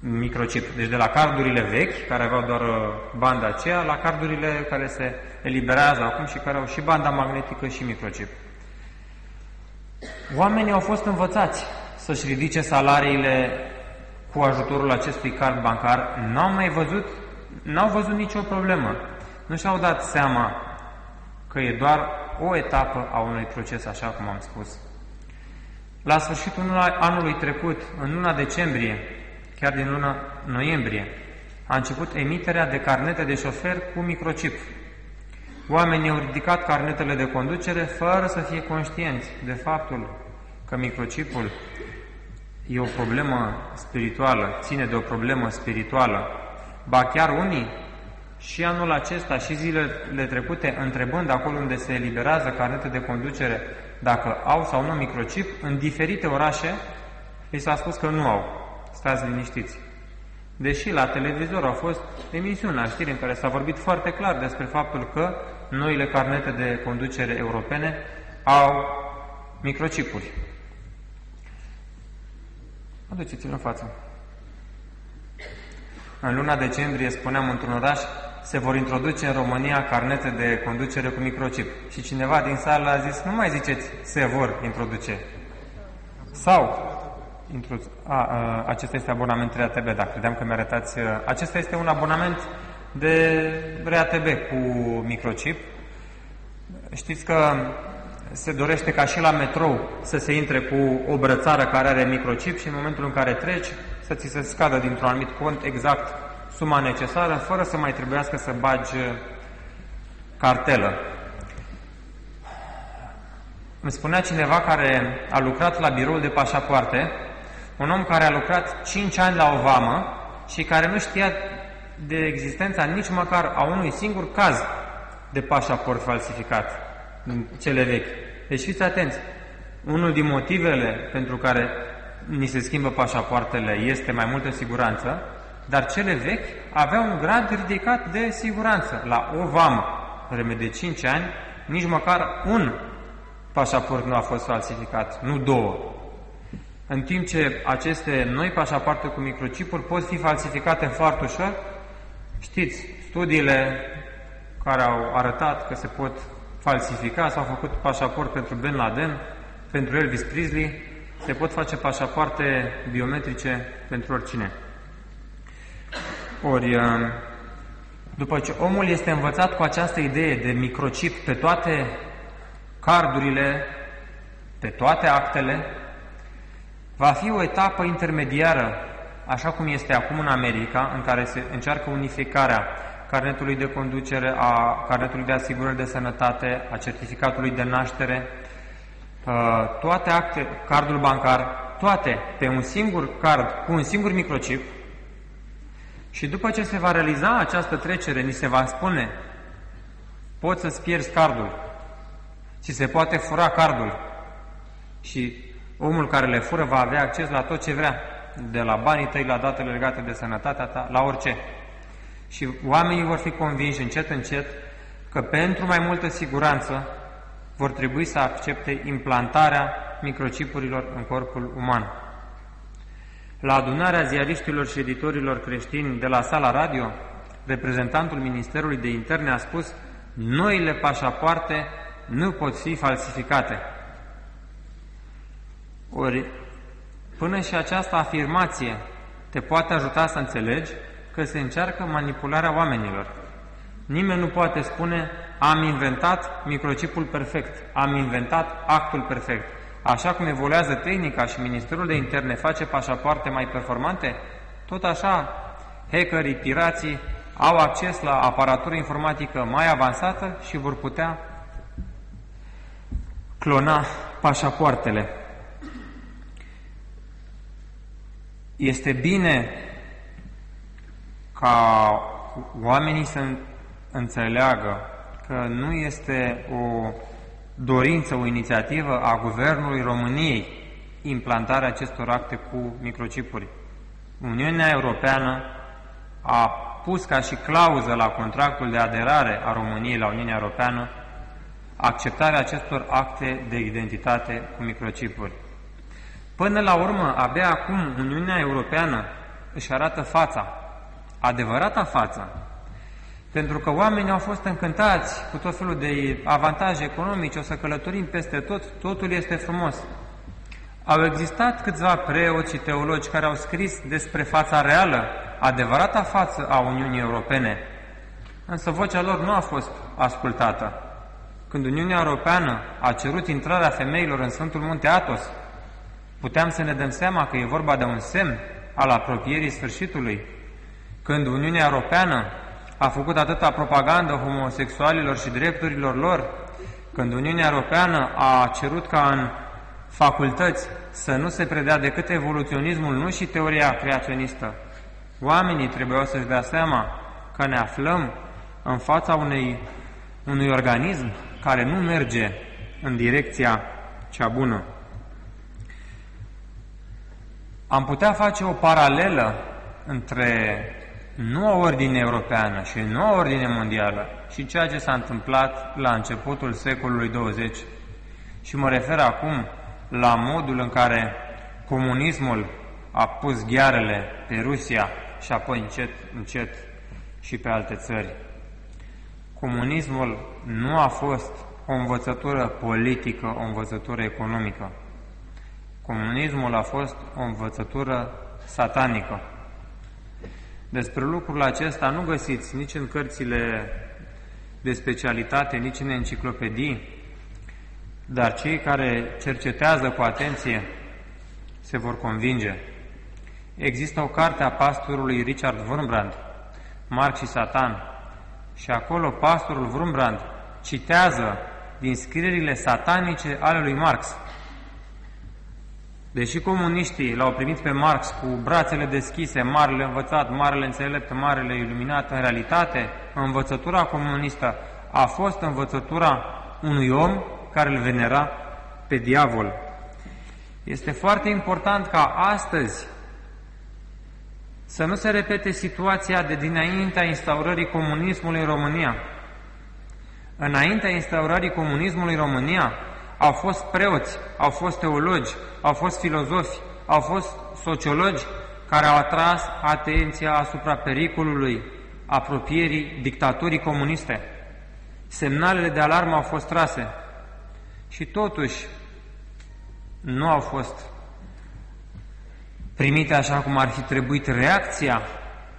microchip. Deci de la cardurile vechi, care aveau doar uh, banda aceea, la cardurile care se eliberează acum și care au și banda magnetică și microchip. Oamenii au fost învățați să-și ridice salariile cu ajutorul acestui card bancar, n-au mai văzut, n-au văzut nicio problemă. Nu și-au dat seama că e doar o etapă a unui proces, așa cum am spus. La sfârșitul anului trecut, în luna decembrie, chiar din luna noiembrie, a început emiterea de carnete de șofer cu microchip. Oamenii au ridicat carnetele de conducere fără să fie conștienți de faptul că microchipul e o problemă spirituală, ține de o problemă spirituală. Ba chiar unii, și anul acesta, și zilele trecute, întrebând acolo unde se eliberează carnete de conducere, dacă au sau nu microchip, în diferite orașe, li s-a spus că nu au. Stați liniștiți. Deși la televizor au fost emisiuni la știri în care s-a vorbit foarte clar despre faptul că noile carnete de conducere europene au microchipuri. Aduceți-l în față. În luna decembrie, spuneam într-un oraș, se vor introduce în România carnete de conducere cu microchip. Și cineva din sală a zis, nu mai ziceți, se vor introduce. Sau, A, a, acesta este abonamentul RATB, da, credeam că mi-arătați. Acesta este un abonament de RATB cu microchip. Știți că se dorește ca și la metrou să se intre cu o brățară care are microchip și în momentul în care treci să ți se scadă dintr-un anumit cont exact suma necesară, fără să mai trebuiască să bagi cartelă. Îmi spunea cineva care a lucrat la biroul de pașapoarte, un om care a lucrat 5 ani la o vamă și care nu știa de existența nici măcar a unui singur caz de pașaport falsificat din cele vechi. Deci fiți atenți, unul din motivele pentru care ni se schimbă pașapoartele este mai multă siguranță, dar cele vechi aveau un grad ridicat de siguranță. La o vamă, vreme de 5 ani, nici măcar un pașaport nu a fost falsificat, nu două. În timp ce aceste noi pașapoarte cu microchipuri pot fi falsificate foarte ușor, știți, studiile care au arătat că se pot falsifica, s-au făcut pașaport pentru Ben Laden, pentru Elvis Presley, se pot face pașapoarte biometrice pentru oricine. Ori, uh, după ce omul este învățat cu această idee de microchip pe toate cardurile, pe toate actele, va fi o etapă intermediară, așa cum este acum în America, în care se încearcă unificarea carnetului de conducere, a carnetului de asigurări de sănătate, a certificatului de naștere, uh, toate acte, cardul bancar, toate pe un singur card, cu un singur microchip, și după ce se va realiza această trecere, ni se va spune, poți să-ți pierzi cardul, și se poate fura cardul. Și omul care le fură va avea acces la tot ce vrea, de la banii tăi, la datele legate de sănătatea ta, la orice. Și oamenii vor fi convinși încet, încet că pentru mai multă siguranță vor trebui să accepte implantarea microchipurilor în corpul uman. La adunarea ziariștilor și editorilor creștini de la sala radio, reprezentantul Ministerului de Interne a spus noile pașapoarte nu pot fi falsificate. Ori, până și această afirmație te poate ajuta să înțelegi că se încearcă manipularea oamenilor. Nimeni nu poate spune, am inventat microchipul perfect, am inventat actul perfect. Așa cum evoluează tehnica și Ministerul de Interne face pașapoarte mai performante, tot așa hackerii, pirații au acces la aparatură informatică mai avansată și vor putea clona pașapoartele. Este bine ca oamenii să înțeleagă că nu este o dorință, o inițiativă a Guvernului României implantarea acestor acte cu microchipuri. Uniunea Europeană a pus ca și clauză la contractul de aderare a României la Uniunea Europeană acceptarea acestor acte de identitate cu microchipuri. Până la urmă, abia acum Uniunea Europeană își arată fața, adevărata față, pentru că oamenii au fost încântați cu tot felul de avantaje economice, o să călătorim peste tot, totul este frumos. Au existat câțiva preoți și teologi care au scris despre fața reală, adevărata față a Uniunii Europene, însă vocea lor nu a fost ascultată. Când Uniunea Europeană a cerut intrarea femeilor în Sfântul Munte Atos, puteam să ne dăm seama că e vorba de un semn al apropierii sfârșitului. Când Uniunea Europeană a făcut atâta propagandă homosexualilor și drepturilor lor, când Uniunea Europeană a cerut ca în facultăți să nu se predea decât evoluționismul, nu și teoria creaționistă, oamenii trebuiau să-și dea seama că ne aflăm în fața unei, unui organism care nu merge în direcția cea bună. Am putea face o paralelă între noua ordine europeană și noua ordine mondială și ceea ce s-a întâmplat la începutul secolului 20. Și mă refer acum la modul în care comunismul a pus ghearele pe Rusia și apoi încet, încet și pe alte țări. Comunismul nu a fost o învățătură politică, o învățătură economică. Comunismul a fost o învățătură satanică. Despre lucrul acesta nu găsiți nici în cărțile de specialitate, nici în enciclopedii, dar cei care cercetează cu atenție se vor convinge. Există o carte a pastorului Richard Wurmbrand, Marx și Satan, și acolo pastorul Wurmbrand citează din scrierile satanice ale lui Marx. Deși comuniștii l-au primit pe Marx cu brațele deschise, marele învățat, marele înțelept, marele iluminat, în realitate, învățătura comunistă a fost învățătura unui om care îl venera pe diavol. Este foarte important ca astăzi să nu se repete situația de dinaintea instaurării comunismului în România. Înaintea instaurării comunismului în România au fost preoți, au fost teologi, au fost filozofi, au fost sociologi care au atras atenția asupra pericolului apropierii dictaturii comuniste. Semnalele de alarmă au fost trase și totuși nu au fost primite așa cum ar fi trebuit. Reacția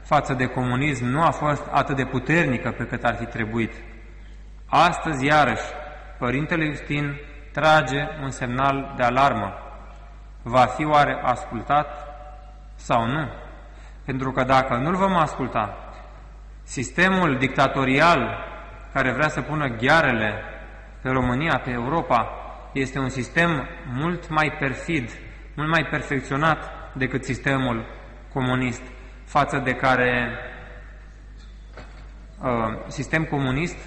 față de comunism nu a fost atât de puternică pe cât ar fi trebuit. Astăzi, iarăși, Părintele Justin trage un semnal de alarmă. Va fi oare ascultat sau nu? Pentru că dacă nu-l vom asculta, sistemul dictatorial care vrea să pună ghearele pe România, pe Europa, este un sistem mult mai perfid, mult mai perfecționat decât sistemul comunist, față de care uh, sistem comunist,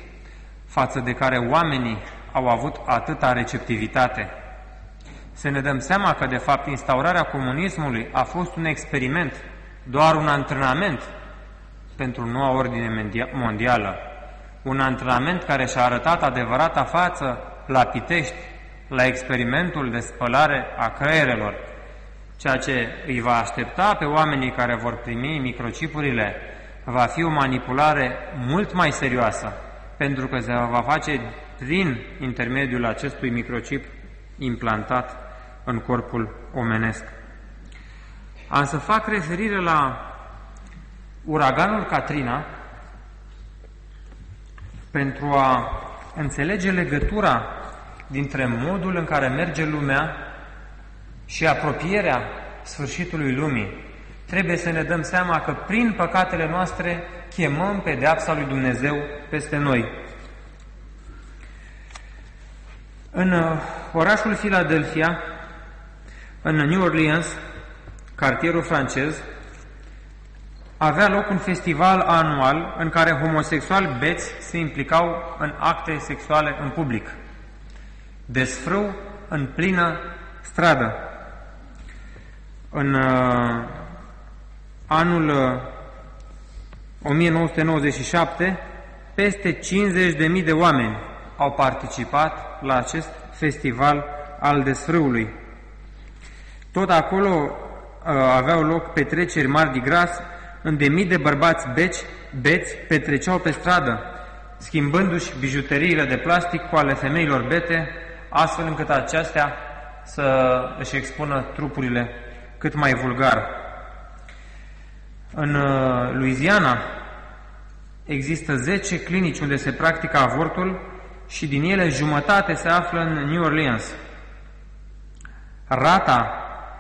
față de care oamenii au avut atâta receptivitate. Să ne dăm seama că, de fapt, instaurarea comunismului a fost un experiment, doar un antrenament pentru noua ordine mondială. Un antrenament care și-a arătat adevărata față la Pitești, la experimentul de spălare a creierelor, ceea ce îi va aștepta pe oamenii care vor primi microcipurile va fi o manipulare mult mai serioasă, pentru că se va face prin intermediul acestui microchip implantat în corpul omenesc. Am să fac referire la uraganul Katrina pentru a înțelege legătura dintre modul în care merge lumea și apropierea sfârșitului lumii. Trebuie să ne dăm seama că prin păcatele noastre chemăm pedeapsa lui Dumnezeu peste noi. În uh, orașul Philadelphia, în New Orleans, cartierul francez, avea loc un festival anual în care homosexuali beți se implicau în acte sexuale în public. Desfrâu în plină stradă. În uh, anul uh, 1997, peste 50.000 de oameni au participat la acest festival al desfrâului. Tot acolo uh, aveau loc petreceri mari de gras, unde mii de bărbați beci, beți petreceau pe stradă, schimbându-și bijuteriile de plastic cu ale femeilor bete, astfel încât acestea să își expună trupurile cât mai vulgar. În uh, Louisiana există 10 clinici unde se practică avortul și din ele jumătate se află în New Orleans. Rata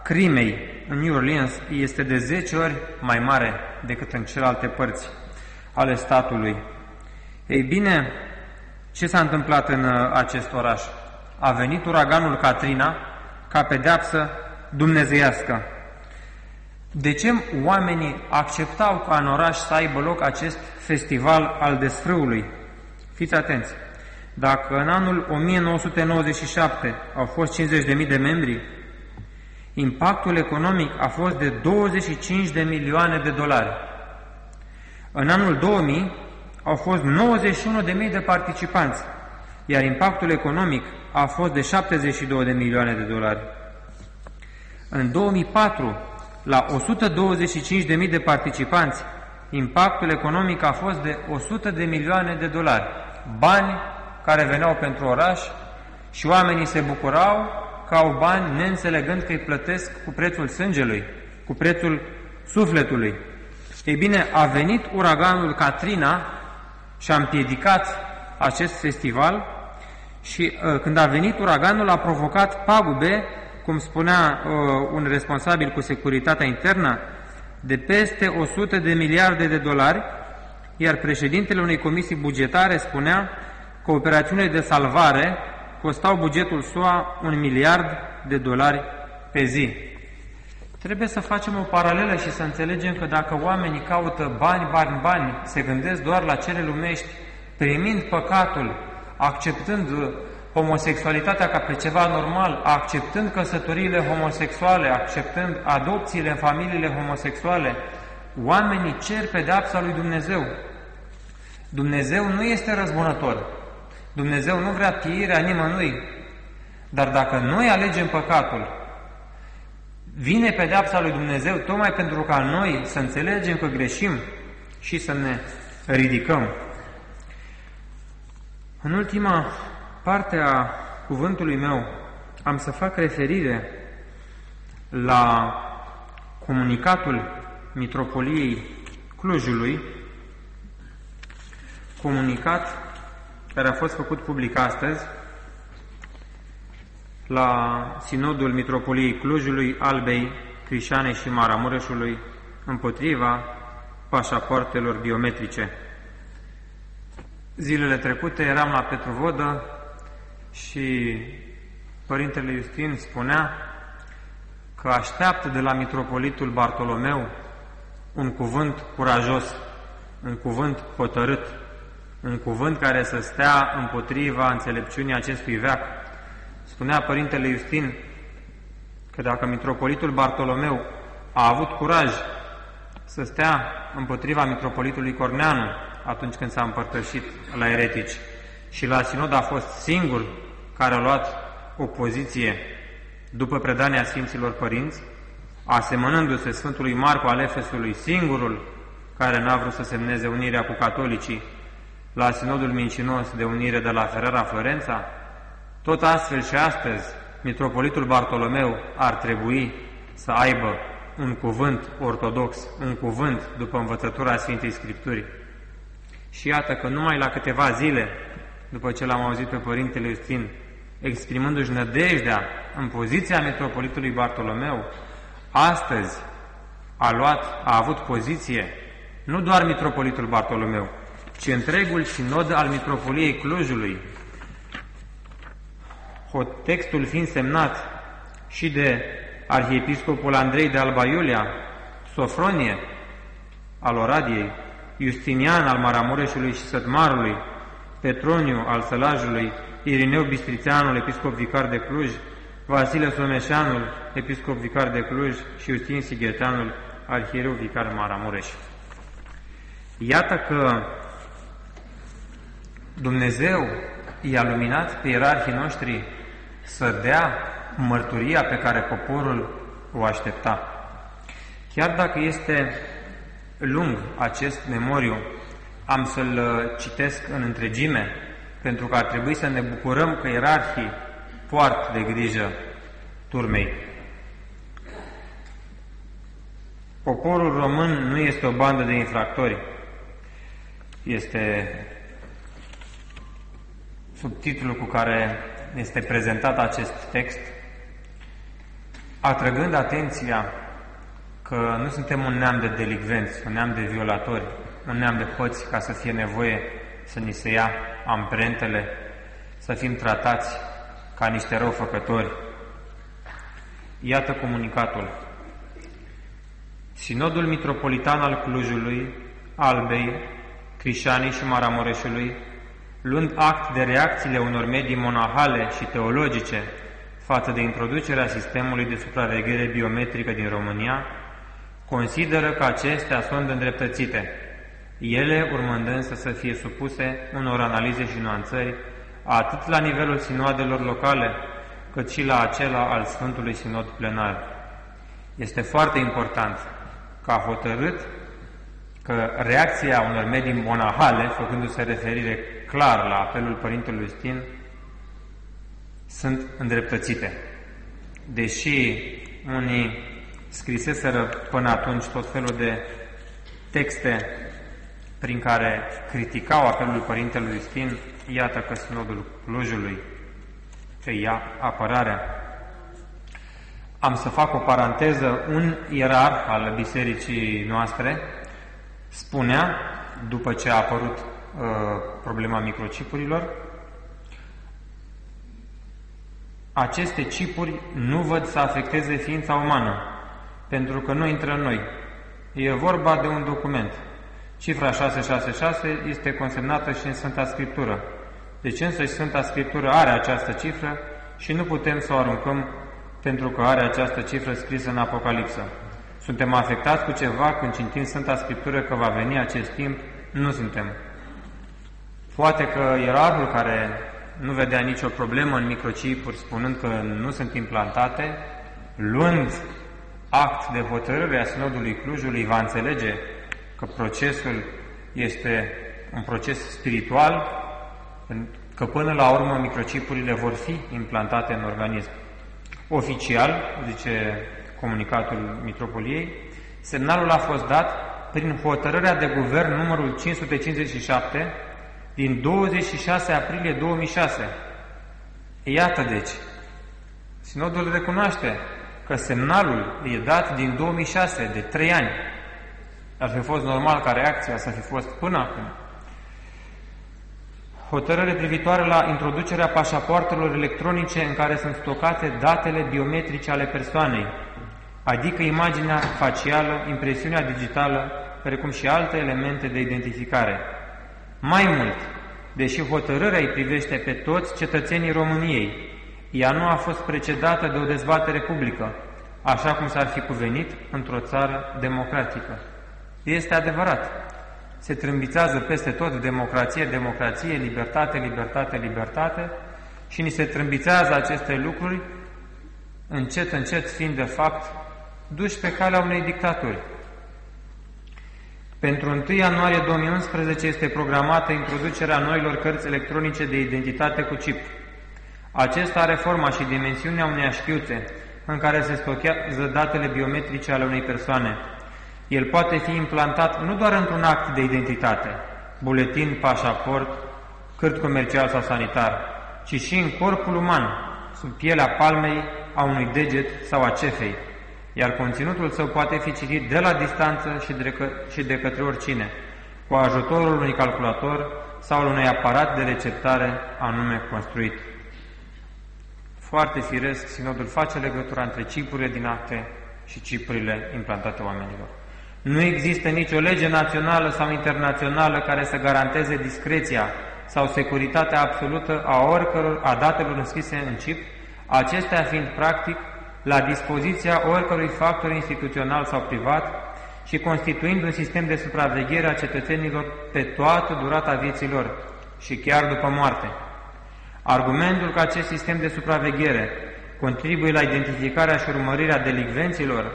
crimei în New Orleans este de 10 ori mai mare decât în celelalte părți ale statului. Ei bine, ce s-a întâmplat în uh, acest oraș? A venit uraganul Katrina ca pedeapsă dumnezeiască. De ce oamenii acceptau ca în oraș să aibă loc acest festival al desfrâului? Fiți atenți! Dacă în anul 1997 au fost 50.000 de membri, impactul economic a fost de 25 de milioane de dolari. În anul 2000 au fost 91.000 de participanți, iar impactul economic a fost de 72 de milioane de dolari. În 2004, la 125.000 de participanți, impactul economic a fost de 100 de milioane de dolari, bani care veneau pentru oraș și oamenii se bucurau că au bani neînțelegând că îi plătesc cu prețul sângelui, cu prețul sufletului. Ei bine, a venit uraganul Katrina și a împiedicat acest festival și uh, când a venit uraganul a provocat pagube, cum spunea uh, un responsabil cu securitatea internă, de peste 100 de miliarde de dolari, iar președintele unei comisii bugetare spunea că operațiunile de salvare costau bugetul SUA un miliard de dolari pe zi. Trebuie să facem o paralelă și să înțelegem că dacă oamenii caută bani, bani, bani, se gândesc doar la cele lumești, primind păcatul, acceptând homosexualitatea ca pe ceva normal, acceptând căsătoriile homosexuale, acceptând adopțiile în familiile homosexuale, oamenii cer pedeapsa lui Dumnezeu. Dumnezeu nu este răzbunător. Dumnezeu nu vrea pieirea nimănui. Dar dacă noi alegem păcatul, vine pedeapsa lui Dumnezeu tocmai pentru ca noi să înțelegem că greșim și să ne ridicăm. În ultima parte a cuvântului meu am să fac referire la comunicatul Mitropoliei Clujului, comunicat care a fost făcut public astăzi la Sinodul Mitropoliei Clujului, Albei, Crișanei și Maramureșului împotriva pașapoartelor biometrice. Zilele trecute eram la Petrovodă și Părintele Justin spunea că așteaptă de la Mitropolitul Bartolomeu un cuvânt curajos, un cuvânt hotărât, un cuvânt care să stea împotriva înțelepciunii acestui veac. Spunea Părintele Justin că dacă Mitropolitul Bartolomeu a avut curaj să stea împotriva Mitropolitului Corneanu atunci când s-a împărtășit la eretici și la sinod a fost singur care a luat o poziție după predania Sfinților Părinți, asemănându-se Sfântului Marco al Efesului, singurul care n-a vrut să semneze unirea cu catolicii la sinodul mincinos de unire de la Ferrara Florența, tot astfel și astăzi, Mitropolitul Bartolomeu ar trebui să aibă un cuvânt ortodox, un cuvânt după învățătura Sfintei Scripturii. Și iată că numai la câteva zile, după ce l-am auzit pe Părintele Justin, exprimându-și nădejdea în poziția Metropolitului Bartolomeu, astăzi a luat, a avut poziție nu doar Mitropolitul Bartolomeu, ci întregul sinod al Mitropoliei Clujului, textul fiind semnat și de Arhiepiscopul Andrei de Alba Iulia, Sofronie al Oradiei, Justinian al Maramureșului și Sătmarului, Petroniu al Sălajului, Irineu Bistrițeanul, episcop vicar de Cluj, Vasile Someșanul, episcop vicar de Cluj și Justin Sighetanul, arhiereu vicar Maramureș. Iată că Dumnezeu i-a luminat pe ierarhii noștri să dea mărturia pe care poporul o aștepta. Chiar dacă este lung acest memoriu, am să-l citesc în întregime, pentru că ar trebui să ne bucurăm că ierarhii poartă de grijă turmei. Poporul român nu este o bandă de infractori, este subtitlul cu care este prezentat acest text, atrăgând atenția că nu suntem un neam de delicvenți, un neam de violatori, un neam de hoți ca să fie nevoie să ni se ia amprentele, să fim tratați ca niște răufăcători. Iată comunicatul. Sinodul Mitropolitan al Clujului, Albei, Crișanii și Maramureșului, luând act de reacțiile unor medii monahale și teologice față de introducerea sistemului de supraveghere biometrică din România, consideră că acestea sunt îndreptățite, ele urmând însă să fie supuse unor analize și nuanțări, atât la nivelul sinoadelor locale, cât și la acela al Sfântului Sinod Plenar. Este foarte important ca hotărât că reacția unor medii monahale, făcându-se referire clar la apelul Părintelui Stin, sunt îndreptățite. deși unii scriseseră până atunci tot felul de texte prin care criticau apelul Părintelui Sfin, iată că Sinodul Clujului ce ia apărarea. Am să fac o paranteză, un ierarh al bisericii noastre spunea, după ce a apărut uh, problema microcipurilor, aceste chipuri nu văd să afecteze ființa umană, pentru că nu intră în noi. E vorba de un document. Cifra 666 este consemnată și în Sfânta Scriptură. Deci însă și Sfânta Scriptură are această cifră și nu putem să o aruncăm pentru că are această cifră scrisă în Apocalipsă. Suntem afectați cu ceva când citim Sfânta Scriptură că va veni acest timp? Nu suntem. Poate că ierarhul care nu vedea nicio problemă în microcipuri, spunând că nu sunt implantate, luând act de hotărâre a Sinodului Clujului, va înțelege că procesul este un proces spiritual, că până la urmă microcipurile vor fi implantate în organism. Oficial, zice comunicatul Mitropoliei, semnalul a fost dat prin hotărârea de guvern numărul 557 din 26 aprilie 2006. Iată deci, Sinodul recunoaște că semnalul e dat din 2006, de trei ani. Ar fi fost normal ca reacția să fi fost până acum. Hotărâre privitoare la introducerea pașapoartelor electronice în care sunt stocate datele biometrice ale persoanei, adică imaginea facială, impresiunea digitală, precum și alte elemente de identificare. Mai mult, deși hotărârea îi privește pe toți cetățenii României, ea nu a fost precedată de o dezbatere publică, așa cum s-ar fi cuvenit într-o țară democratică. Este adevărat. Se trâmbițează peste tot democrație, democrație, libertate, libertate, libertate și ni se trâmbițează aceste lucruri încet, încet fiind de fapt duși pe calea unei dictaturi. Pentru 1 ianuarie 2011 este programată introducerea noilor cărți electronice de identitate cu chip. Acesta are forma și dimensiunea unei așchiuțe, în care se stochează datele biometrice ale unei persoane. El poate fi implantat nu doar într-un act de identitate, buletin, pașaport, cârt comercial sau sanitar, ci și în corpul uman, sub pielea palmei, a unui deget sau a cefei, iar conținutul său poate fi citit de la distanță și de, că, și de către oricine, cu ajutorul unui calculator sau unui aparat de receptare anume construit. Foarte firesc, sinodul face legătura între cipurile din acte și cipurile implantate oamenilor. Nu există nicio lege națională sau internațională care să garanteze discreția sau securitatea absolută a oricăror a datelor înscrise în chip, acestea fiind practic la dispoziția oricărui factor instituțional sau privat și constituind un sistem de supraveghere a cetățenilor pe toată durata vieții lor și chiar după moarte. Argumentul că acest sistem de supraveghere contribuie la identificarea și urmărirea delicvenților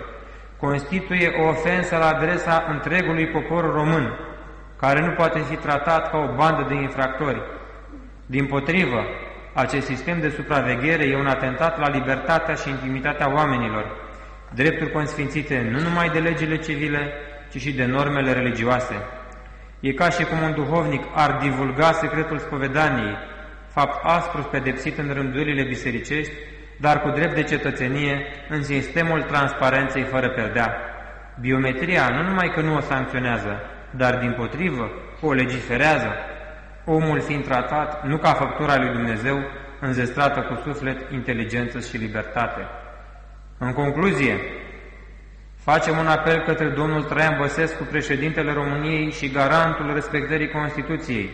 constituie o ofensă la adresa întregului popor român, care nu poate fi tratat ca o bandă de infractori. Din potrivă, acest sistem de supraveghere e un atentat la libertatea și intimitatea oamenilor, drepturi consfințite nu numai de legile civile, ci și de normele religioase. E ca și cum un duhovnic ar divulga secretul spovedaniei, fapt aspru pedepsit în rândurile bisericești, dar cu drept de cetățenie în sistemul transparenței fără perdea. Biometria nu numai că nu o sancționează, dar din potrivă o legiferează, omul fiind tratat nu ca făptura lui Dumnezeu, înzestrată cu suflet, inteligență și libertate. În concluzie, facem un apel către domnul Traian Băsescu, președintele României și garantul respectării Constituției,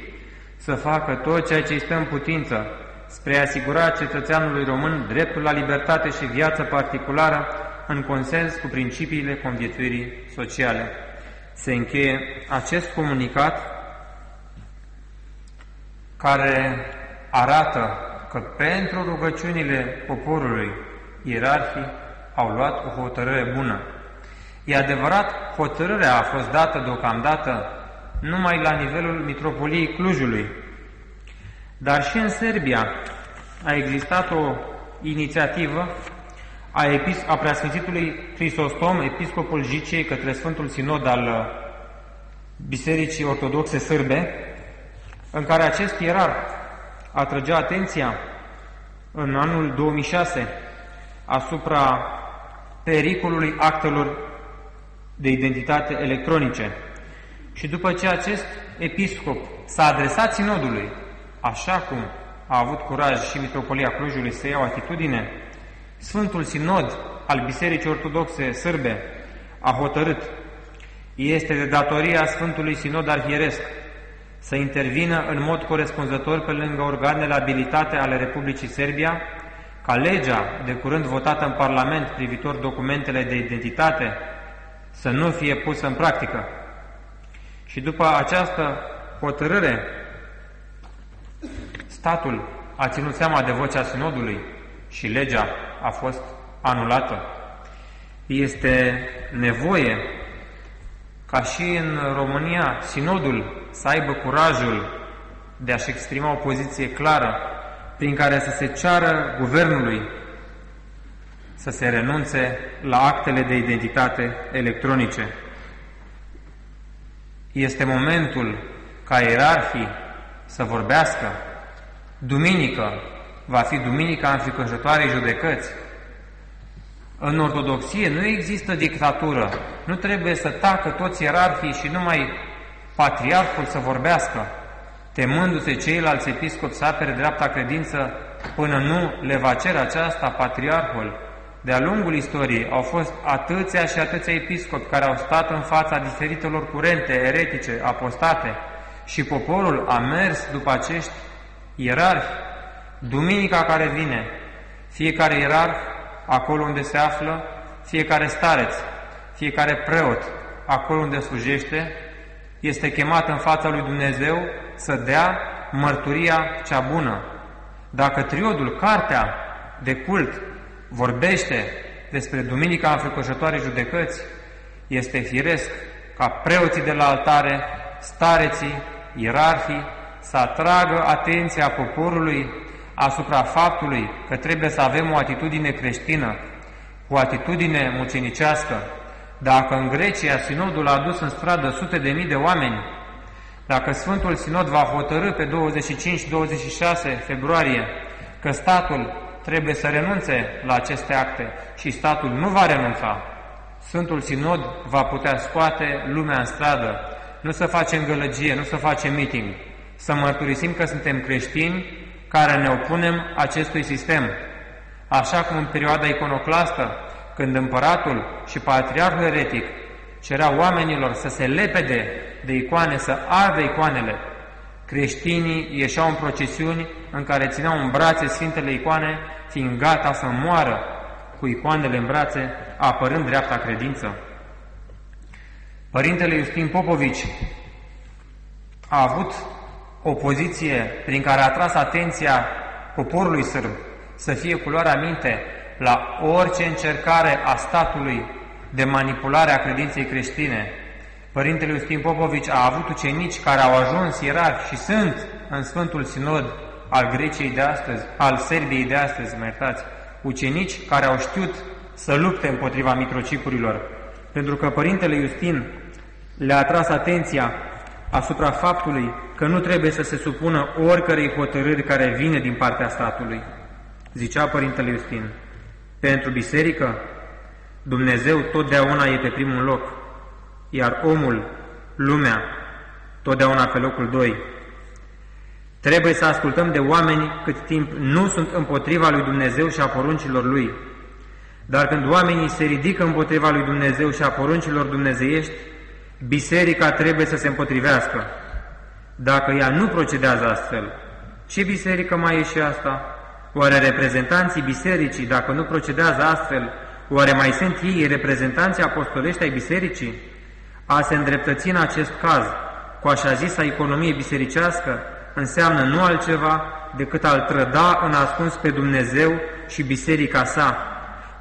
să facă tot ceea ce îi stă în putință spre a asigura cetățeanului român dreptul la libertate și viață particulară în consens cu principiile conviețuirii sociale. Se încheie acest comunicat care arată că pentru rugăciunile poporului ierarhii au luat o hotărâre bună. E adevărat, hotărârea a fost dată deocamdată numai la nivelul Mitropoliei Clujului, dar și în Serbia a existat o inițiativă a, epis, a preasfințitului Crisostom, episcopul Jiciei, către Sfântul Sinod al uh, Bisericii Ortodoxe Sârbe, în care acest ierar atrăgea atenția în anul 2006 asupra pericolului actelor de identitate electronice. Și după ce acest episcop s-a adresat sinodului, așa cum a avut curaj și Mitropolia Clujului să iau atitudine, Sfântul Sinod al Bisericii Ortodoxe Sârbe a hotărât, este de datoria Sfântului Sinod Arhieresc să intervină în mod corespunzător pe lângă organele abilitate ale Republicii Serbia, ca legea de curând votată în Parlament privitor documentele de identitate să nu fie pusă în practică. Și după această hotărâre, statul a ținut seama de vocea sinodului și legea a fost anulată. Este nevoie ca și în România sinodul să aibă curajul de a-și exprima o poziție clară prin care să se ceară guvernului să se renunțe la actele de identitate electronice. Este momentul ca ierarhii să vorbească. Duminică va fi duminica înfricoșătoarei judecăți. În ortodoxie nu există dictatură. Nu trebuie să tacă toți ierarhii și numai patriarhul să vorbească, temându-se ceilalți episcopi să apere dreapta credință până nu le va cere aceasta patriarhul. De-a lungul istoriei au fost atâția și atâția episcopi care au stat în fața diferitelor curente eretice, apostate, și poporul a mers după acești ierarhi. Duminica care vine, fiecare ierarh, acolo unde se află, fiecare stareț, fiecare preot, acolo unde slujește, este chemat în fața lui Dumnezeu să dea mărturia cea bună. Dacă triodul, cartea de cult, vorbește despre Duminica Înfricoșătoare Judecăți, este firesc ca preoții de la altare, stareții, ierarhii, să atragă atenția poporului asupra faptului că trebuie să avem o atitudine creștină, o atitudine mucenicească. Dacă în Grecia sinodul a adus în stradă sute de mii de oameni, dacă Sfântul Sinod va hotărâ pe 25-26 februarie că statul trebuie să renunțe la aceste acte și statul nu va renunța, Sfântul Sinod va putea scoate lumea în stradă, nu să facem gălăgie, nu să facem meeting, să mărturisim că suntem creștini care ne opunem acestui sistem. Așa cum în perioada iconoclastă, când împăratul și patriarhul eretic cerea oamenilor să se lepede de icoane, să ardă icoanele, creștinii ieșeau în procesiuni în care țineau în brațe Sfintele icoane, fiind gata să moară cu icoanele în brațe, apărând dreapta credință. Părintele Iustin Popovici a avut o poziție prin care a tras atenția poporului sârb să fie culoarea minte la orice încercare a statului de manipulare a credinței creștine. Părintele Iustin Popovici a avut ucenici care au ajuns ierarhi și sunt în Sfântul Sinod al Greciei de astăzi, al Serbiei de astăzi, mă iertați, ucenici care au știut să lupte împotriva microcipurilor, pentru că Părintele Iustin le-a tras atenția asupra faptului că nu trebuie să se supună oricărei hotărâri care vine din partea statului. Zicea Părintele Iustin, pentru biserică, Dumnezeu totdeauna e pe primul loc, iar omul, lumea, totdeauna pe locul doi. Trebuie să ascultăm de oameni cât timp nu sunt împotriva lui Dumnezeu și a poruncilor lui. Dar când oamenii se ridică împotriva lui Dumnezeu și a poruncilor dumnezeiești, biserica trebuie să se împotrivească. Dacă ea nu procedează astfel, ce biserică mai e și asta? Oare reprezentanții bisericii, dacă nu procedează astfel, oare mai sunt ei reprezentanții apostolești ai bisericii? A se îndreptăți în acest caz cu așa zisa economie bisericească înseamnă nu altceva decât al trăda în ascuns pe Dumnezeu și biserica sa.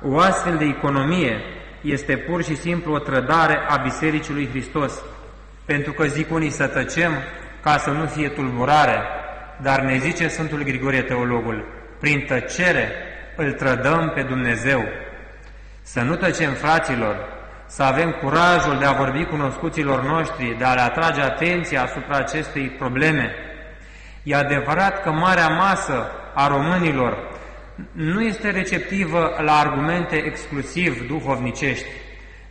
O astfel de economie este pur și simplu o trădare a Bisericii lui Hristos, pentru că zic unii să tăcem ca să nu fie tulburare, dar ne zice Sfântul Grigorie Teologul, prin tăcere îl trădăm pe Dumnezeu. Să nu tăcem, fraților, să avem curajul de a vorbi cunoscuților noștri, de a le atrage atenția asupra acestei probleme. E adevărat că marea masă a românilor nu este receptivă la argumente exclusiv duhovnicești.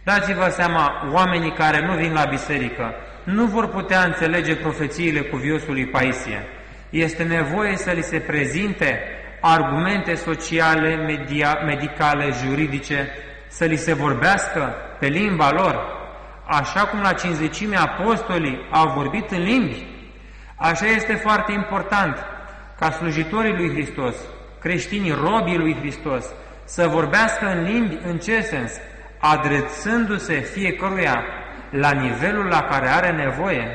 Dați-vă seama, oamenii care nu vin la biserică nu vor putea înțelege profețiile cuviosului Paisie. Este nevoie să li se prezinte argumente sociale, media, medicale, juridice, să li se vorbească pe limba lor, așa cum la cinzecime apostolii au vorbit în limbi. Așa este foarte important ca slujitorii lui Hristos, creștinii, robii lui Hristos, să vorbească în limbi, în ce sens? Adresându-se fiecăruia la nivelul la care are nevoie.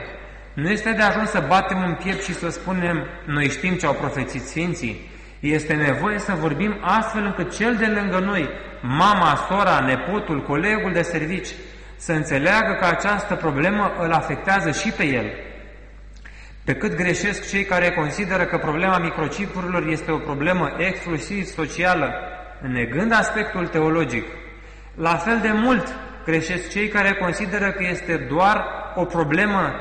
Nu este de ajuns să batem în piept și să spunem, noi știm ce au profețit Sfinții. Este nevoie să vorbim astfel încât cel de lângă noi, mama, sora, nepotul, colegul de servici, să înțeleagă că această problemă îl afectează și pe el. Pe cât greșesc cei care consideră că problema microcipurilor este o problemă exclusiv socială, negând aspectul teologic, la fel de mult greșesc cei care consideră că este doar o problemă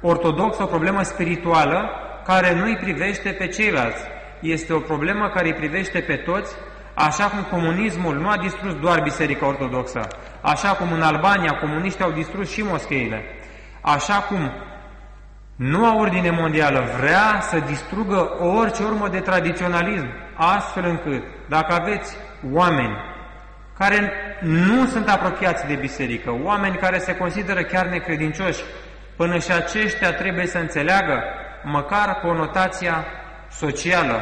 ortodoxă, o problemă spirituală, care nu îi privește pe ceilalți. Este o problemă care îi privește pe toți, așa cum comunismul nu a distrus doar Biserica Ortodoxă, așa cum în Albania comuniștii au distrus și moscheile, așa cum Noua ordine mondială vrea să distrugă orice urmă de tradiționalism, astfel încât, dacă aveți oameni care nu sunt apropiați de biserică, oameni care se consideră chiar necredincioși, până și aceștia trebuie să înțeleagă măcar conotația socială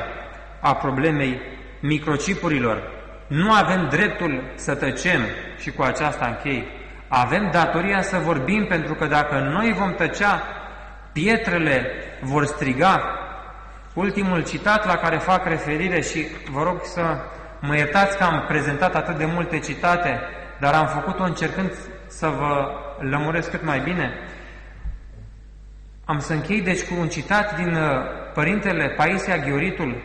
a problemei microcipurilor. Nu avem dreptul să tăcem și cu aceasta închei. Avem datoria să vorbim pentru că dacă noi vom tăcea, pietrele vor striga. Ultimul citat la care fac referire și vă rog să mă iertați că am prezentat atât de multe citate, dar am făcut-o încercând să vă lămuresc cât mai bine. Am să închei deci cu un citat din uh, Părintele Paisia Ghioritul,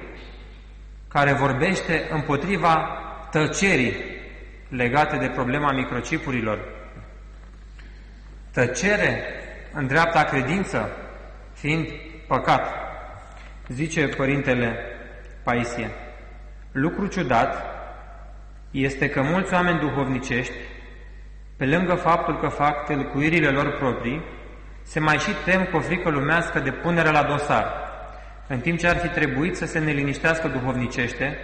care vorbește împotriva tăcerii legate de problema microcipurilor. Tăcere în dreapta credință, fiind păcat, zice Părintele Paisie. Lucru ciudat este că mulți oameni duhovnicești, pe lângă faptul că fac tălcuirile lor proprii, se mai și tem cu o frică lumească de punere la dosar, în timp ce ar fi trebuit să se neliniștească duhovnicește,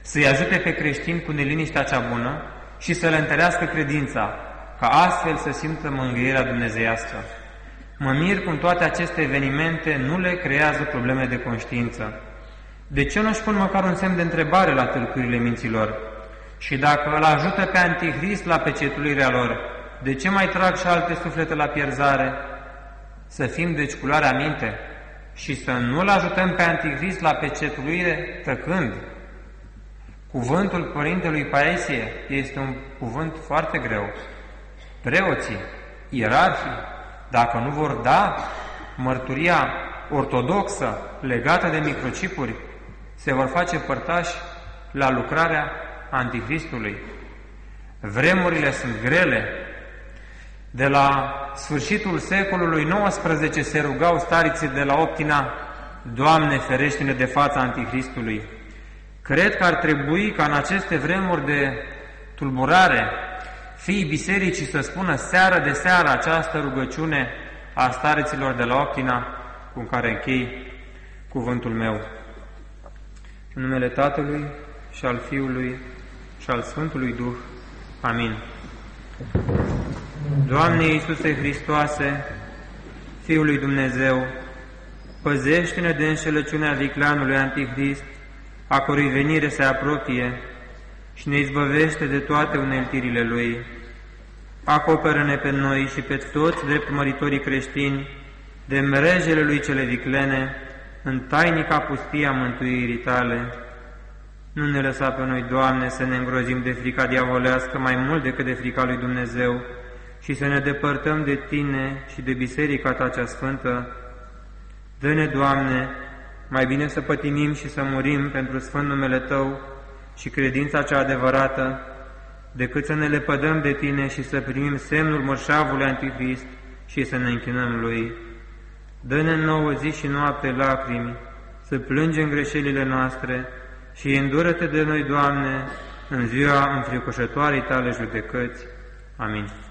să-i ajute pe creștini cu neliniștea cea bună și să le întărească credința, ca astfel să simtă mângâierea dumnezeiască. Mă mir cum toate aceste evenimente nu le creează probleme de conștiință. De ce nu-și pun măcar un semn de întrebare la tâlcurile minților? Și dacă îl ajută pe Antichrist la pecetuluirea lor, de ce mai trag și alte suflete la pierzare? Să fim deci culoarea minte și să nu-l ajutăm pe Antichrist la pecetuluire tăcând. Cuvântul Părintelui Paesie este un cuvânt foarte greu. Preoții, ierarhii, dacă nu vor da mărturia ortodoxă legată de microcipuri, se vor face părtași la lucrarea Antichristului. Vremurile sunt grele. De la sfârșitul secolului XIX se rugau stariții de la Optina, Doamne, ferește-ne de fața Antichristului. Cred că ar trebui ca în aceste vremuri de tulburare, fiii bisericii să spună seară de seară această rugăciune a stariților de la Optina, cu care închei cuvântul meu. În numele Tatălui și al Fiului și al Sfântului Duh. Amin. Doamne Iisuse Hristoase, Fiul lui Dumnezeu, păzește-ne de înșelăciunea viclanului Antichrist, a cărui venire se apropie și ne izbăvește de toate uneltirile lui. Acoperă-ne pe noi și pe toți drept măritorii creștini de mrejele lui cele viclene, în tainica pustia mântuirii Tale. Nu ne lăsa pe noi, Doamne, să ne îngrozim de frica diavolească mai mult decât de frica lui Dumnezeu și să ne depărtăm de Tine și de Biserica Ta cea Sfântă. Dă-ne, Doamne, mai bine să pătimim și să murim pentru Sfânt numele Tău și credința cea adevărată, decât să ne lepădăm de Tine și să primim semnul mărșavului Antichrist și să ne închinăm Lui. Dă-ne nouă zi și noapte lacrimi, să plângem greșelile noastre și îndură-te de noi, Doamne, în ziua înfricoșătoarei Tale judecăți. Amin.